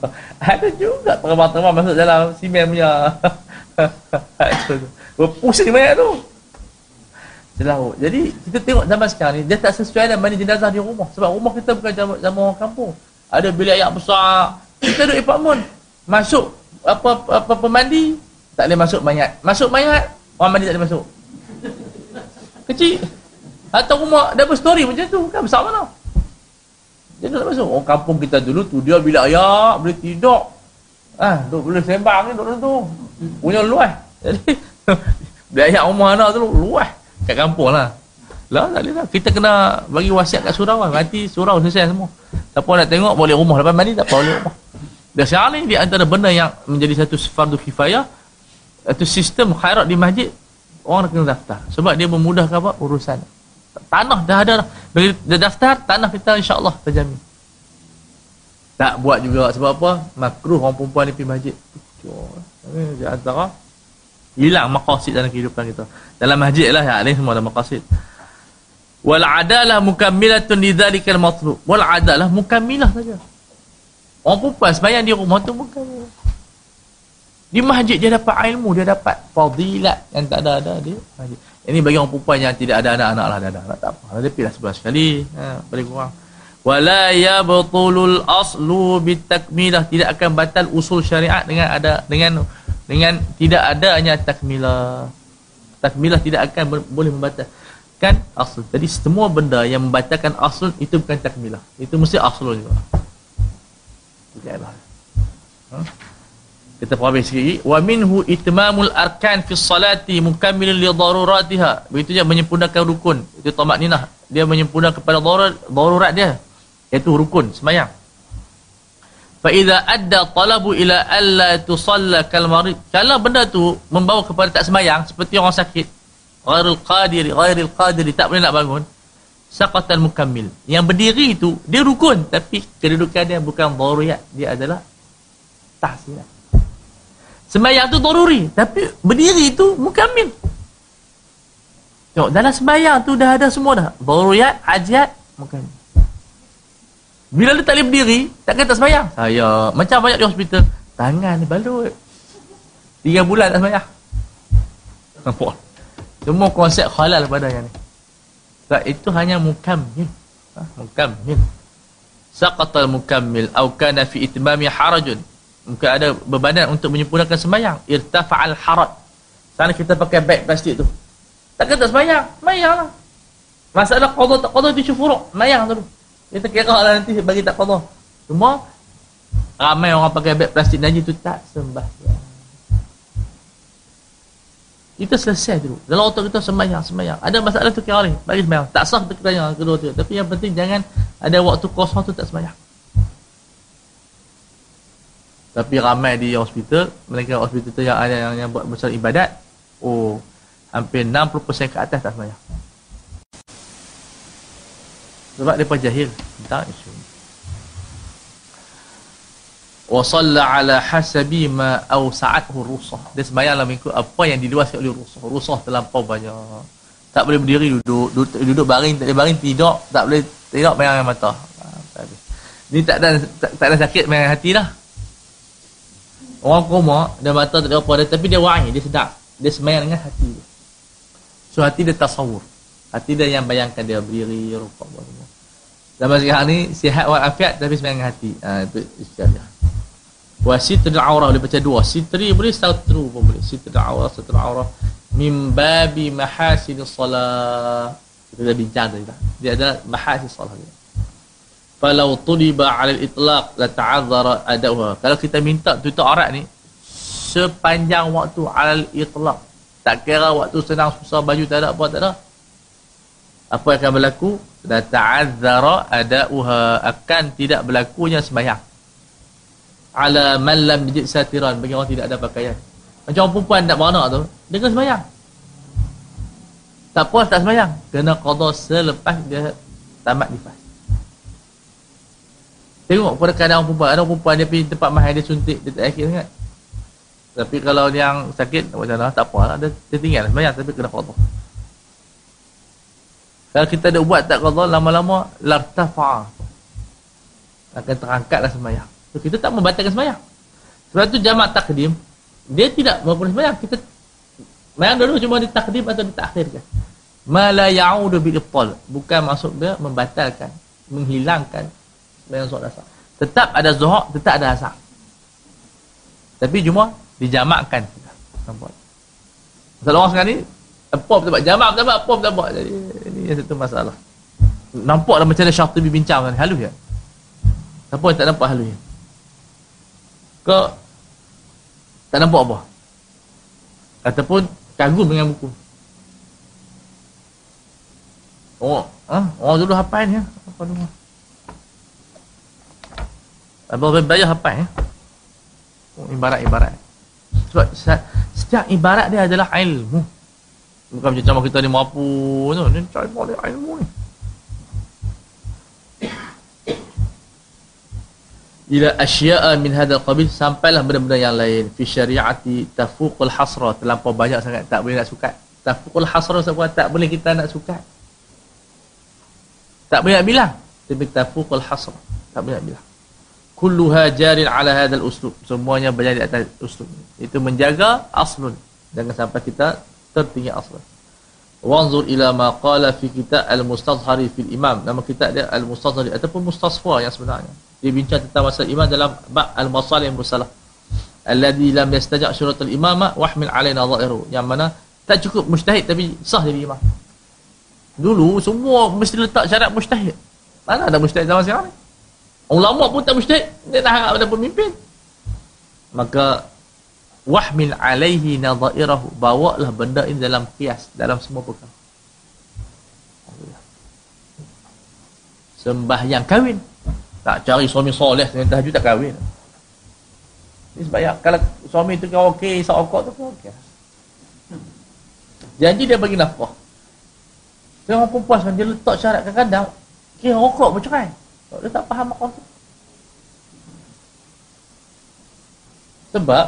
Ada juga terbang-terbang masuk dalam simen punya. Berpusing banyak tu. Selaut. Jadi kita tengok zaman sekarang ni dia tak sesuai dengan mandi jenazah di rumah sebab rumah kita bukan zaman, zaman orang kampung. Ada bilik air besar. Kita duduk apartment. Masuk apa apa pemandi tak boleh masuk mayat. Masuk mayat orang mandi tak boleh masuk. Kecil. Atau rumah double story macam tu kan besar mana? Dia tak masuk. Orang kampung kita dulu tu dia bilik air boleh tidur. Ah, duk boleh sembang ni duduk tu. Punya luas. Jadi bilik air rumah anak tu luas kat kampung lah lah tak boleh lah kita kena bagi wasiat kat surau lah mati surau selesai semua siapa nak tengok boleh rumah lepas mandi tak apa boleh rumah dan sekarang ni di antara benda yang menjadi satu fardu kifayah itu sistem khairat di masjid orang kena daftar. Sebab dia memudahkan apa? Urusan. Tanah dah ada dah. Bagi dia daftar tanah kita insyaAllah terjamin. Tak buat juga. Sebab apa? Makruh orang perempuan di masjid. Ini di antara hilang maqasid dalam kehidupan kita. Dalam masjid lah ya ni semua ada maqasid. Wal adalah mukammilatun lidzalikal matlub. Wal adalah mukammilah saja. Orang perempuan sembahyang di rumah tu mukammilah di masjid dia dapat ilmu dia dapat fadilat. Yang tak ada ada di masjid ini bagi orang perempuan yang tidak ada anak-anak lah ada. Anak tak apa dia pilih sebelah sekali. Ha, paling kurang. Wala yabtulul aslu bitakmilah. Tidak akan batal usul syariat dengan ada dengan dengan tidak adanya takmilah. Takmilah tidak akan boleh membatalkan asal jadi semua benda yang membatalkan asal itu bukan takmilah. Itu mesti asal juga. Ha? kita faham sikit wa minhu itmamul arkan fi salati mukammilan li daruratiha. Begitu dia menyempurnakan rukun. Itu tamak ninah dia menyempurnakan kepada darurat darurat dia. Iaitu rukun semayang. fa idza adda talabu ila alla tusalla kal marid. Kalau benda tu membawa kepada tak semayang. seperti orang sakit ghairul qadir ghairul qadir tak boleh nak bangun saqatan mukammil. Yang berdiri itu dia rukun tapi kedudukan dia bukan daruriyat. Dia adalah tahsilah semayang tu daruri tapi berdiri itu mukammil tengok dalam semayang tu dah ada semua dah daruriyat hajat mukammil bila dia tak boleh berdiri, tak kata semayang. Saya, macam banyak di hospital. Tangan balut. Tiga bulan tak semayang. Nampak? Semua konsep halal pada yang ni. Sebab itu hanya mukammil. Ha? Mukammil. Saqatal mukammil. Aukana fi itmami harajun. Mungkin ada bebanan untuk menyempurnakan semayang. Irtafa'al haraj. Sana kita pakai beg plastik tu. Tak kata semayang. Semayang lah. Masalah kodoh tak kodoh tisu furuk. Semayang dulu. Kita kira lah nanti bagi tak qada. Cuma ramai orang pakai beg plastik najis tu tak sembah. Kita selesai dulu. Dalam otak kita sembahyang, sembahyang. Ada masalah tu kira ni, bagi sembahyang. Tak sah kita tanya kedua tu. Tapi yang penting jangan ada waktu kosong tu tak sembahyang. Tapi ramai di hospital, mereka hospital tu yang ada yang, yang buat besar ibadat, oh, hampir 60% ke atas tak sembahyang. Sebab dia jahil tentang isu wa salla ala hasabi ma awsa'athu rusah dia sembahyanglah mengikut apa yang diluaskan oleh rusah rusah terlampau banyak. Tak boleh berdiri duduk duduk, duduk baring tak boleh baring tidur tak boleh tidur main mata. Ni tak ada tak, tak ada sakit main hati lah orang koma dia mata tak ada apa dia, tapi dia wa'i dia sedap dia sembahyang dengan hati dia so hati dia tasawur hati dia yang bayangkan dia berdiri rukuk semua Zaman sekarang ni sihat walafiat tapi semangat hati. Ha, itu istilah. Wa sitrul aurah boleh baca dua. Sitri boleh satru pun boleh. Sitrul aurah, sitrul aurah min babi mahasin salat. Kita dah bincang tadi. Dia adalah mahasin salat. Falau tuliba 'ala al-itlaq la ta'azzara adawha. Kalau kita minta tutup aurat ni sepanjang waktu 'ala al-itlaq. Tak kira waktu senang susah baju tak ada apa tak ada. Apa yang akan berlaku? la ta'azzara ada'uha akan tidak berlakunya sembahyang ala man lam yajid satiran bagi orang tidak ada pakaian macam orang perempuan nak beranak tu dia kena sembahyang tak puas tak sembahyang kena qada selepas dia tamat nifas tengok pada keadaan perempuan. Ada perempuan dia pergi tempat mahal dia suntik dia tak yakin sangat. Tapi kalau yang sakit macam mana tak apa lah. Dia, dia tinggal. Semayang tapi kena qadha. Kalau kita ada buat tak qadha lama-lama lartafa. Akan terangkatlah semayang. So, kita tak membatalkan semayang. Sebab tu jamak takdim dia tidak maupun semayang. Kita semayang dulu cuma ditakdim atau ditakhirkan ma la ya'udu bil ibtal bukan maksud dia membatalkan menghilangkan sembahyang solat asar. Tetap ada zuhur tetap ada asar. Tapi cuma dijamakkan. Nampak? Masalah orang sekarang ni apa pun tak buat? Jamak tak buat apa pun tak buat? Jadi ini yang satu masalah. Nampak dah macam ada Syatibi bincang kan? Halus ya? Siapa yang tak nampak halus ya? Ke tak nampak apa? Ataupun kagum dengan buku. Oh, ha? orang dulu hafal ya. Apa dulu? Abu Bayah hafal ya. Oh, ibarat-ibarat. Sebab setiap ibarat dia adalah ilmu. Bukan macam kita ni mampu tu. Ni cari boleh ilmu ni. Ila asya'a min hadal qabil sampailah benda-benda yang lain fi syariati tafuqul hasra terlampau banyak sangat tak boleh nak sukat tafuqul hasra sebab tak boleh kita nak sukat tak boleh nak bilang. Tapi tafuqul hasr. Tak boleh nak bilang. Kulluha jarin ala hadal uslub. Semuanya berada di atas uslub. Itu menjaga aslun. Jangan sampai kita tertinggi aslun. Wanzur ila ma qala fi kitab al-mustazhari fil imam. Nama kita dia al-mustazhari ataupun mustasfa yang sebenarnya. Dia bincang tentang masalah imam dalam bab al-masalih musalah. Alladhi lam yastajak syurat al-imamah wahmil alaina dhahiru. Yang mana tak cukup mustahid tapi sah jadi imam. Dulu semua mesti letak syarat mustahid. Mana ada mustahid zaman sekarang ni? Ulama pun tak mustahid. Dia nak harap ada pemimpin. Maka wahmil alaihi nadhairahu. Bawa lah benda ini dalam kias. Dalam semua perkara. Sembahyang kahwin. Tak cari suami soleh dengan tahajud tak kahwin. Ini ya, kalau suami tu kau okey, isap okok tu kau okey. Janji dia bagi nafkah. Dia orang perempuan dia letak syarat kadang-kadang, kira rokok bercerai. Dia tak faham tu. Sebab,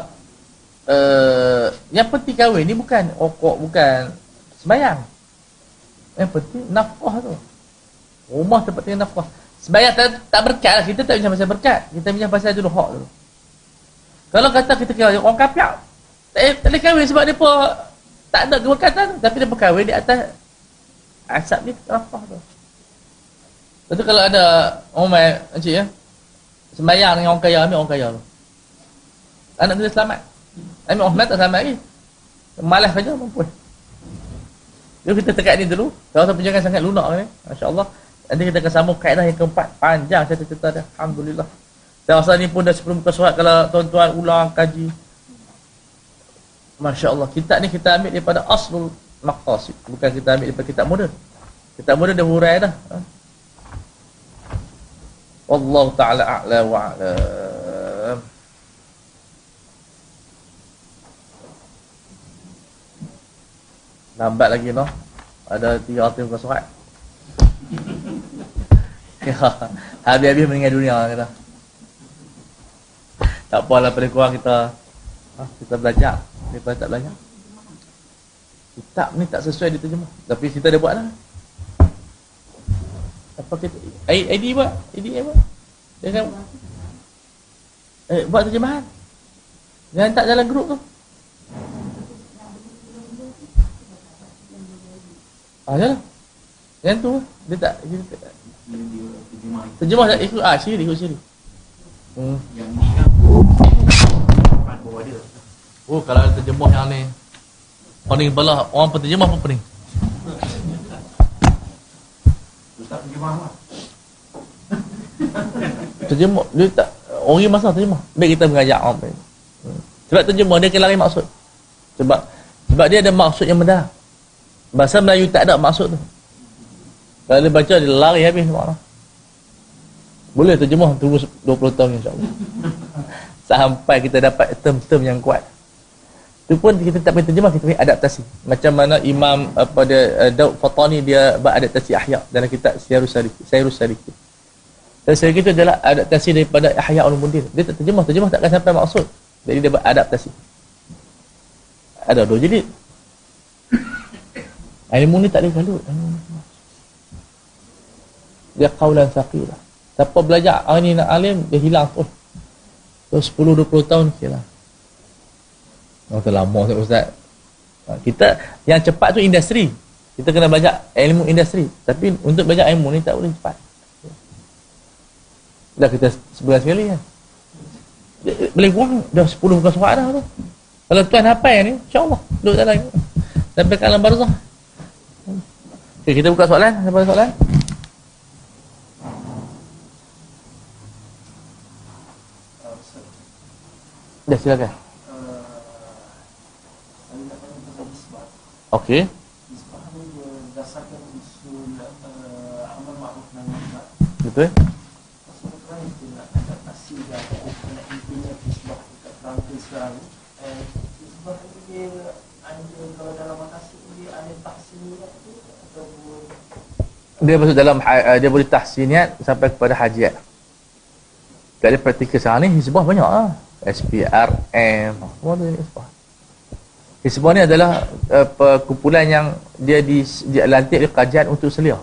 uh, yang penting kahwin ni bukan rokok, bukan sembayang. Yang penting nafkah tu. Rumah tempat tinggal nafkah. Sembayang tak, tak berkat lah. Kita tak bincang pasal berkat. Kita bincang pasal dulu hak tu. Kalau kata kita kira orang kapiak, tak, tak boleh kahwin sebab dia pun tak ada keberkatan. Tapi dia berkahwin di atas asap ni terapah tu Lepas tu kalau ada orang main Encik ya Sembayang dengan orang kaya Ambil orang kaya tu. Anak dia selamat. Ambil orang tak selamat lagi. Malas saja mampu Jom kita tekat ni dulu Kalau saya penjagaan sangat lunak ni Masya Allah Nanti kita akan sambung kaedah yang keempat Panjang cerita-cerita dia. Alhamdulillah. Dan masa ni pun dah sebelum muka surat Kalau tuan-tuan ulang kaji. Masya Allah Kitab ni kita ambil daripada Aslul maqasid bukan kita ambil daripada kitab moden kitab moden dah hurai dah. ha? Wallahu taala a'la wa a'lam. Lambat lagi noh. Ada tiga ratus muka surat ya, habis-habis meninggal dunia kata. Tak apalah pada kurang kita ha, kita belajar. Daripada tak belajar? Kitab ni tak sesuai diterjemah tapi kita dah buat lah apa kita ID buat? ID dia kan eh, buat terjemahan? Jangan tak dalam grup tu. Ah jalan yang tu dia tak dia, tak, terjemah tak ikut? Ah siri ikut siri. Hmm. yang ni kan Oh kalau terjemah yang ni. Pening belah orang penterjemah pun pening. Terjemah dia tak orang masa terjemah. Baik kita mengajak orang. Hmm. Sebab terjemah dia kena lari maksud. Sebab sebab dia ada maksud yang mendalam. Bahasa Melayu tak ada maksud tu. Kalau dia baca dia lari habis makna. Boleh terjemah tunggu 20 tahun insya-Allah. Sampai kita dapat term-term yang kuat. Itu pun kita tak boleh terjemah kita boleh adaptasi. Macam mana imam apa dia uh, Daud Fatani dia beradaptasi ahya dalam kitab Syairus Sariki Syairus Sariki itu adalah adaptasi daripada Ahya Ulumuddin. Dia tak terjemah terjemah takkan sampai maksud. Jadi dia beradaptasi. Ada dua jadi ilmu ni tak boleh kalut dia qaulan saqilah. Siapa belajar hari ni nak alim dia hilang tu so 10 20 tahun hilang Oh, lama Ustaz. Ustaz. Ha, kita yang cepat tu industri. Kita kena belajar ilmu industri. Tapi untuk belajar ilmu ni tak boleh cepat. Dah kita sebulan sekali kan. Boleh kurang dah 10 bukan surat dah tu. Kalau tuan hafal ni, insya-Allah duduk dalam sampai ke alam barzah. Okay, kita buka soalan, ada soalan? Dah silakan. Okey. Betul. dia masuk dalam uh, dia boleh tahsiniat sampai kepada hajiat jadi praktikal sekarang ni hizbah banyak lah SPRM semua tu hizbah Hizbah ni adalah uh, kumpulan yang dia di, dia lantik di kajian untuk selia.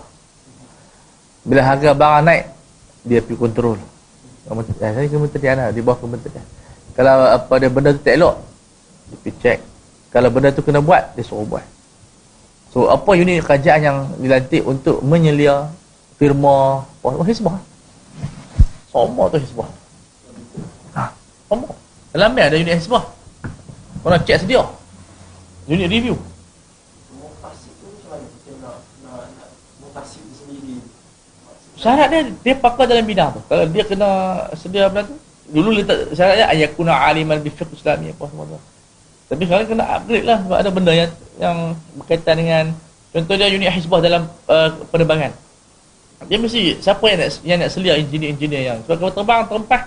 Bila harga barang naik, dia pergi kontrol. Eh, saya kementerian lah, di bawah kementerian. Kalau apa dia benda tu tak elok, dia pergi cek. Kalau benda tu kena buat, dia suruh buat. So, apa unit kajian yang dilantik untuk menyelia firma oh, Hizbah? Semua tu Hizbah. Ha, semua. Dalam ada unit Hizbah. Orang cek sedia unit review. Syarat dia dia pakar dalam bidang tu kalau dia kena sedia benda tu dulu letak syaratnya ayakuna aliman bi fiqh islami apa semua tu. Tapi sekarang kena upgrade lah sebab ada benda yang yang berkaitan dengan contohnya unit hizbah dalam uh, penerbangan. Dia mesti siapa yang nak yang nak selia engineer-engineer yang sebab kalau terbang terempas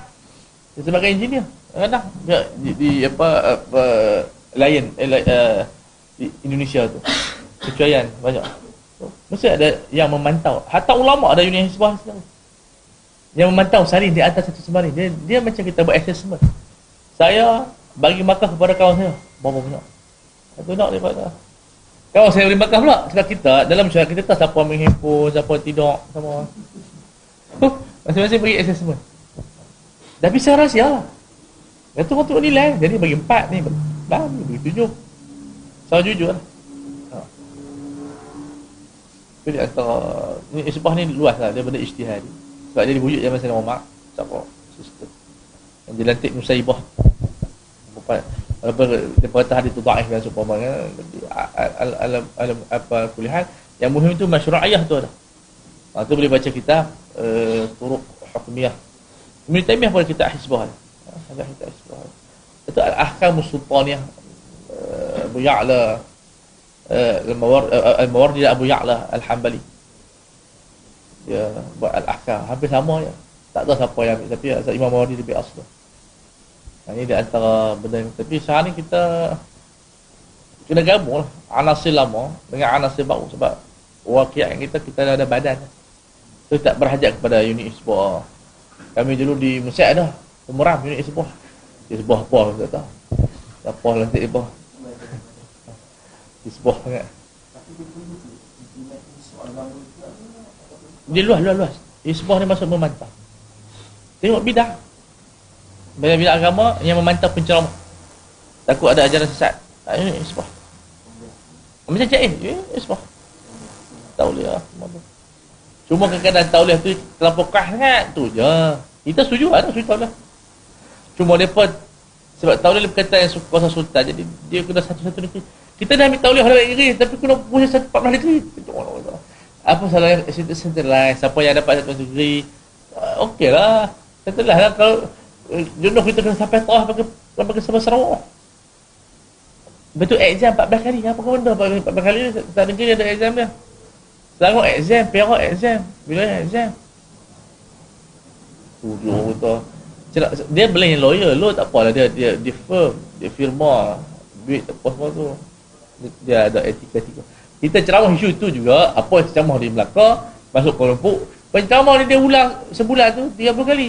dia sebagai engineer kadang dia di, di apa, apa Lion eh, uh, Indonesia tu. Kecuaian banyak. Mesti ada yang memantau. Hatta ulama ada unit hizbah yang memantau sari di atas satu sembari. Dia dia macam kita buat assessment saya bagi makan kepada kawan saya. Berapa banyak? Satu nak daripada kawan saya beri makan pula. Sebab kita dalam syarikat kita tak siapa handphone siapa tidur sama. Masing-masing bagi assessment tapi saya rahsia lah. Itu untuk nilai. Jadi bagi empat ni Dah, bagi tujuh. Saya jujur lah. Ha. Jadi antara ni isbah ni luas lah dia benda ijtihad. Sebab dia dibujuk zaman Sayyidina Umar, siapa? Sistem. Yang dilantik Nusaibah. Apa apa dia kata hadis tu dhaif dan seumpamanya al al al apa kulihat yang muhim tu masyru'iyah tu ada. Ha, tu boleh baca kita uh, turuq hukmiyah. Ibn Taimiyah pun kita hizbah. Ha, ada kita hizbah itu al-ahkam sultaniyah uh, Abu Ya'la uh, al-Mawardi uh, Abu Ya'la al-Hambali dia buat al-ahkam. Hampir sama je. Tak tahu siapa yang ambil tapi Imam Mawardi lebih asal ini di antara benda yang tapi sekarang ni kita kena gabung lah. Anasir lama dengan anasir baru. Sebab wakil yang kita kita ada badan. So tak berhajat kepada unit isbah kami dulu di Mesir ada pemeram unit isbah Isbah apa tak tahu. Apa lantik isbah. Isbah sangat. Dia luas, luas, luas. Isbah ni masuk memantau. Tengok bidah. Banyak bidah agama yang memantau penceramah. Takut ada ajaran sesat. Tak ini isbah. Macam cik eh, isbah. Tak boleh lah. Cuma kadang-kadang tak boleh tu terlampau kah sangat. Tu je. Kita setuju lah. Setuju lah. Cuma mereka sebab taulih berkaitan yang kuasa sultan jadi dia kena satu-satu negeri. Kita dah ambil taulih orang negeri tapi kena punya satu empat belas negeri. Apa salah yang centralize? Siapa yang dapat satu negeri? Uh, Okey lah. Centralize lah. Kalau uh, jodoh kita kena sampai tawah pakai pakai sama Sarawak. Betul exam 14 kali. Apa kau benda 14 kali tak negeri ada exam dia. Selangor exam, Perak exam, bila exam. Tujuh betul dia yang lawyer law tak apalah dia dia dia firm dia firma duit tak puas tu. Dia ada etika-etika kita ceramah isu itu juga apa yang ceramah di Melaka masuk Kuala Lumpur penceramah ni dia ulang sebulan tu 30 kali.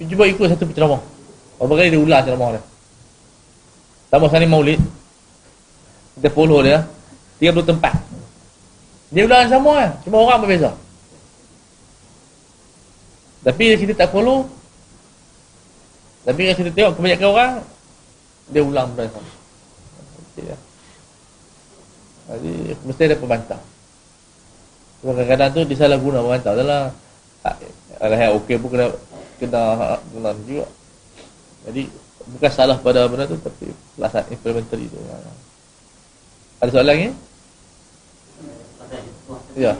Cuba ikut satu penceramah berapa kali dia ulang ceramah dia? Sama Sani Maulid. Kita follow dia. 30 tempat. Dia ulang sama kan? Cuma orang berbeza tapi kita tak follow tapi kalau kita tengok kebanyakan orang dia ulang benda sama okay, ya. jadi mesti ada pembantah kadang-kadang tu disalahguna pembantah adalah ada yang okey pun kena kena kena juga jadi bukan salah pada benda tu tapi pelaksanaan implementary tu ada soalan lagi? Ya.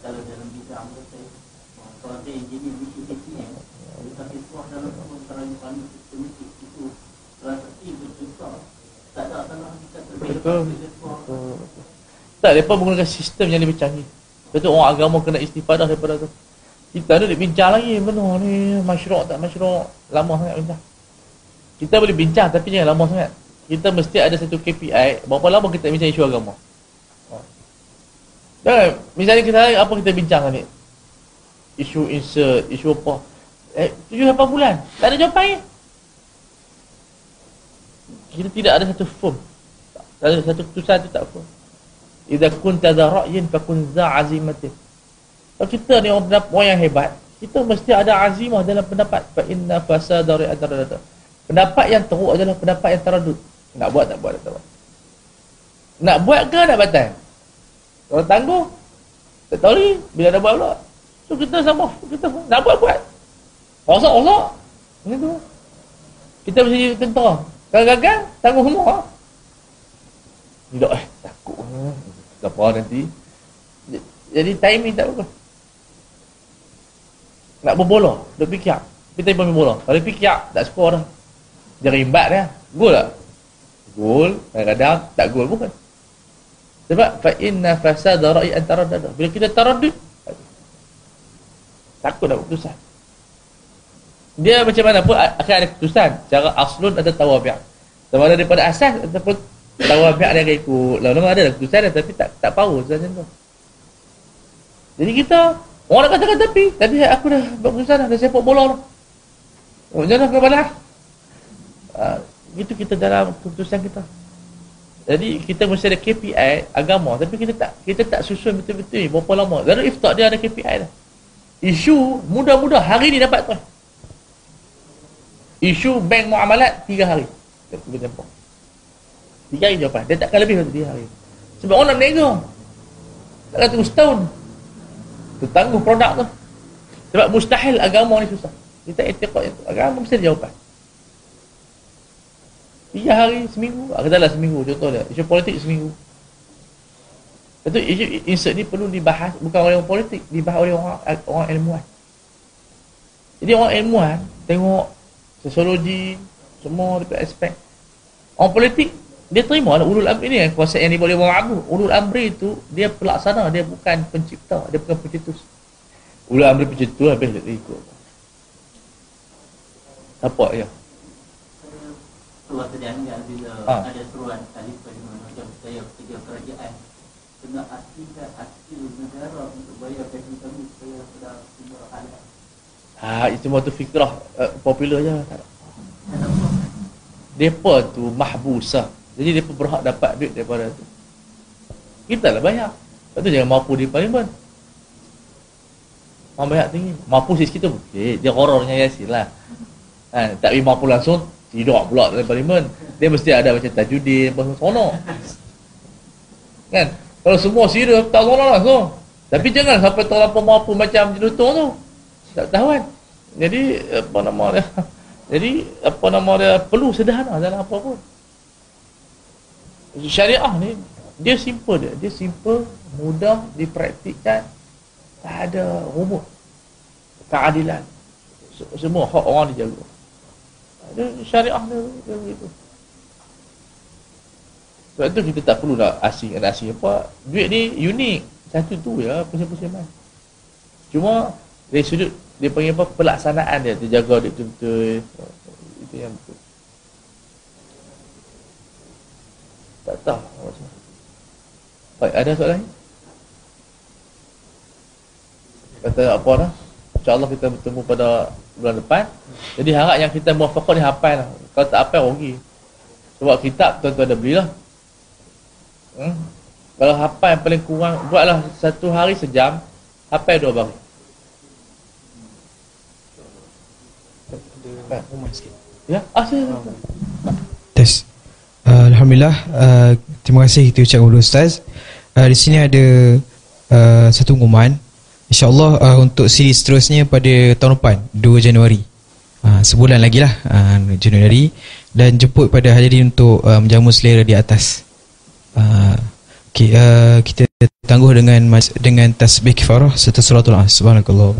Kalau dalam bidang tu kalau saya engineer di sini ni, tapi suah dalam sistematik itu berjuta tak ada salah betul. Tak, mereka menggunakan sistem yang lebih canggih. Betul orang agama kena istifadah daripada tu. Kita ada bincang lagi benar ni masyarakat tak masyarakat lama sangat bincang. Kita boleh bincang tapi jangan lama sangat. Kita mesti ada satu KPI berapa lama kita bincang isu agama. Dan misalnya kita apa kita bincang ni? Isu insert, isu apa? Eh, 7 8 bulan. Tak ada jawapan. Kita tidak ada satu form. Tak ada satu keputusan tu tak firm. Idza kunta dha ra'yin fakun dha azimatin. Kalau kita ni orang, orang yang hebat, kita mesti ada azimah dalam pendapat. Fa inna fasada ri'adar Pendapat yang teruk adalah pendapat yang teradut. Nak buat tak buat tak buat. Nak buat ke nak batal? Kalau tangguh, tak tahu ni bila nak buat pula. So kita sama, kita nak buat buat. Rosak rosak. Macam tu. Kita mesti jadi tentera. Kalau gagal, tangguh semua. Tidak eh, takut. Tak apa nanti. Jadi timing tak apa. Nak berbola Duk fikir Kita pun berbola Kalau fikir Tak skor dah Dia rimbat dah Gol tak Gol Kadang-kadang Tak gol bukan Sebab Fa inna fasada ra'i antara dada Bila kita taradud Takut nak keputusan Dia macam mana pun Akan ada keputusan. Cara aslun atau tawabiak Sama ada daripada asas Ataupun Tawabiak dia akan ikut. Lama-lama ada keputusan Tapi tak tak power macam tu. Jadi kita Orang nak katakan Tapi aku dah buat keputusan dah Dah sepak bola dah Oh ke mana? Uh, Itu kita dalam keputusan kita. Jadi kita mesti ada KPI Agama Tapi kita tak kita tak susun betul-betul ni Berapa lama. Lalu iftar dia ada KPI dah. Isu mudah-mudah Hari ni dapat tu Isu bank muamalat Tiga hari. Tiga hari. Jawapan. Dia takkan lebih dari tiga hari. Sebab orang nak menega. Tak tunggu setahun. Tertangguh produk tu. Sebab mustahil agama ni susah. Kita etiqat itu. Agama mesti jawapan. Tiga hari seminggu. Ah, katalah seminggu. Contoh dia. Isu politik seminggu. Itu isu insert ni perlu dibahas. Bukan oleh orang politik. Dibahas oleh orang orang ilmuwan. Jadi orang ilmuwan tengok sosiologi semua dekat aspek. Orang politik dia terima lah ulul amri ni konsep yang dibuat oleh Imam Abu. Ulul amri itu dia pelaksana dia bukan pencipta dia bukan pencetus. Ulul amri pencetus habis dia ikut. Apa ya? Tuan terjanggal bila ha. ada seruan khalifah di mana macam saya kerja kerajaan kena aslikan asli negara untuk bayar gaji kami supaya pada sumber halal. Ha, itu semua tu fikrah uh, popular je. Depa tu mahbusah. Jadi pun berhak dapat duit daripada tu. Kita lah banyak. Lepas tu jangan mampu di parlimen. Mampu banyak tinggi. Mampu sikit kita okey. Dia horornya yasin lah. Ha, tak boleh mampu langsung, tidak pula dalam parlimen. Dia mesti ada macam tajudin, apa sono. Kan? Kalau semua serius, tak sono langsung. Tapi jangan sampai terlalu mampu macam jenutung tu. Tak tahu kan? Jadi, apa nama dia? Jadi, apa nama dia? Perlu sederhana dalam apa pun. Syariah ni dia simple dia dia simple mudah dipraktikkan. Tak ada rumit keadilan. Semua hak orang dijaga. Ada syariah dia, begitu. Sebab tu kita tak perlu nak asing ada asing apa. Duit ni unik. Satu tu ya pusing-pusing cuma dari sudut dia panggil apa pelaksanaan dia dia jaga dia betul-betul itu yang betul. Tak tahu. Baik, ada soalan? Kata apa dah? InsyaAllah kita bertemu pada bulan depan. Jadi harap yang kita muafakah ni hafal lah. Kalau tak hafal, rugi. Sebab kitab tuan-tuan ada belilah. Hmm? Kalau hafal yang paling kurang, buatlah satu hari sejam, hafal dua baris. Ya, ah, Tes. Uh, Alhamdulillah. Uh, terima kasih kita ucapkan kepada Ustaz. Uh, di sini ada uh, satu pengumuman. InsyaAllah uh, untuk siri seterusnya pada tahun depan, 2 Januari. Uh, sebulan lagi lah, uh, Januari. Dan jemput pada hadirin untuk uh, menjamu selera di atas. Uh, okay, uh, kita tangguh dengan dengan tasbih kifarah serta suratul as. Subhanakallah.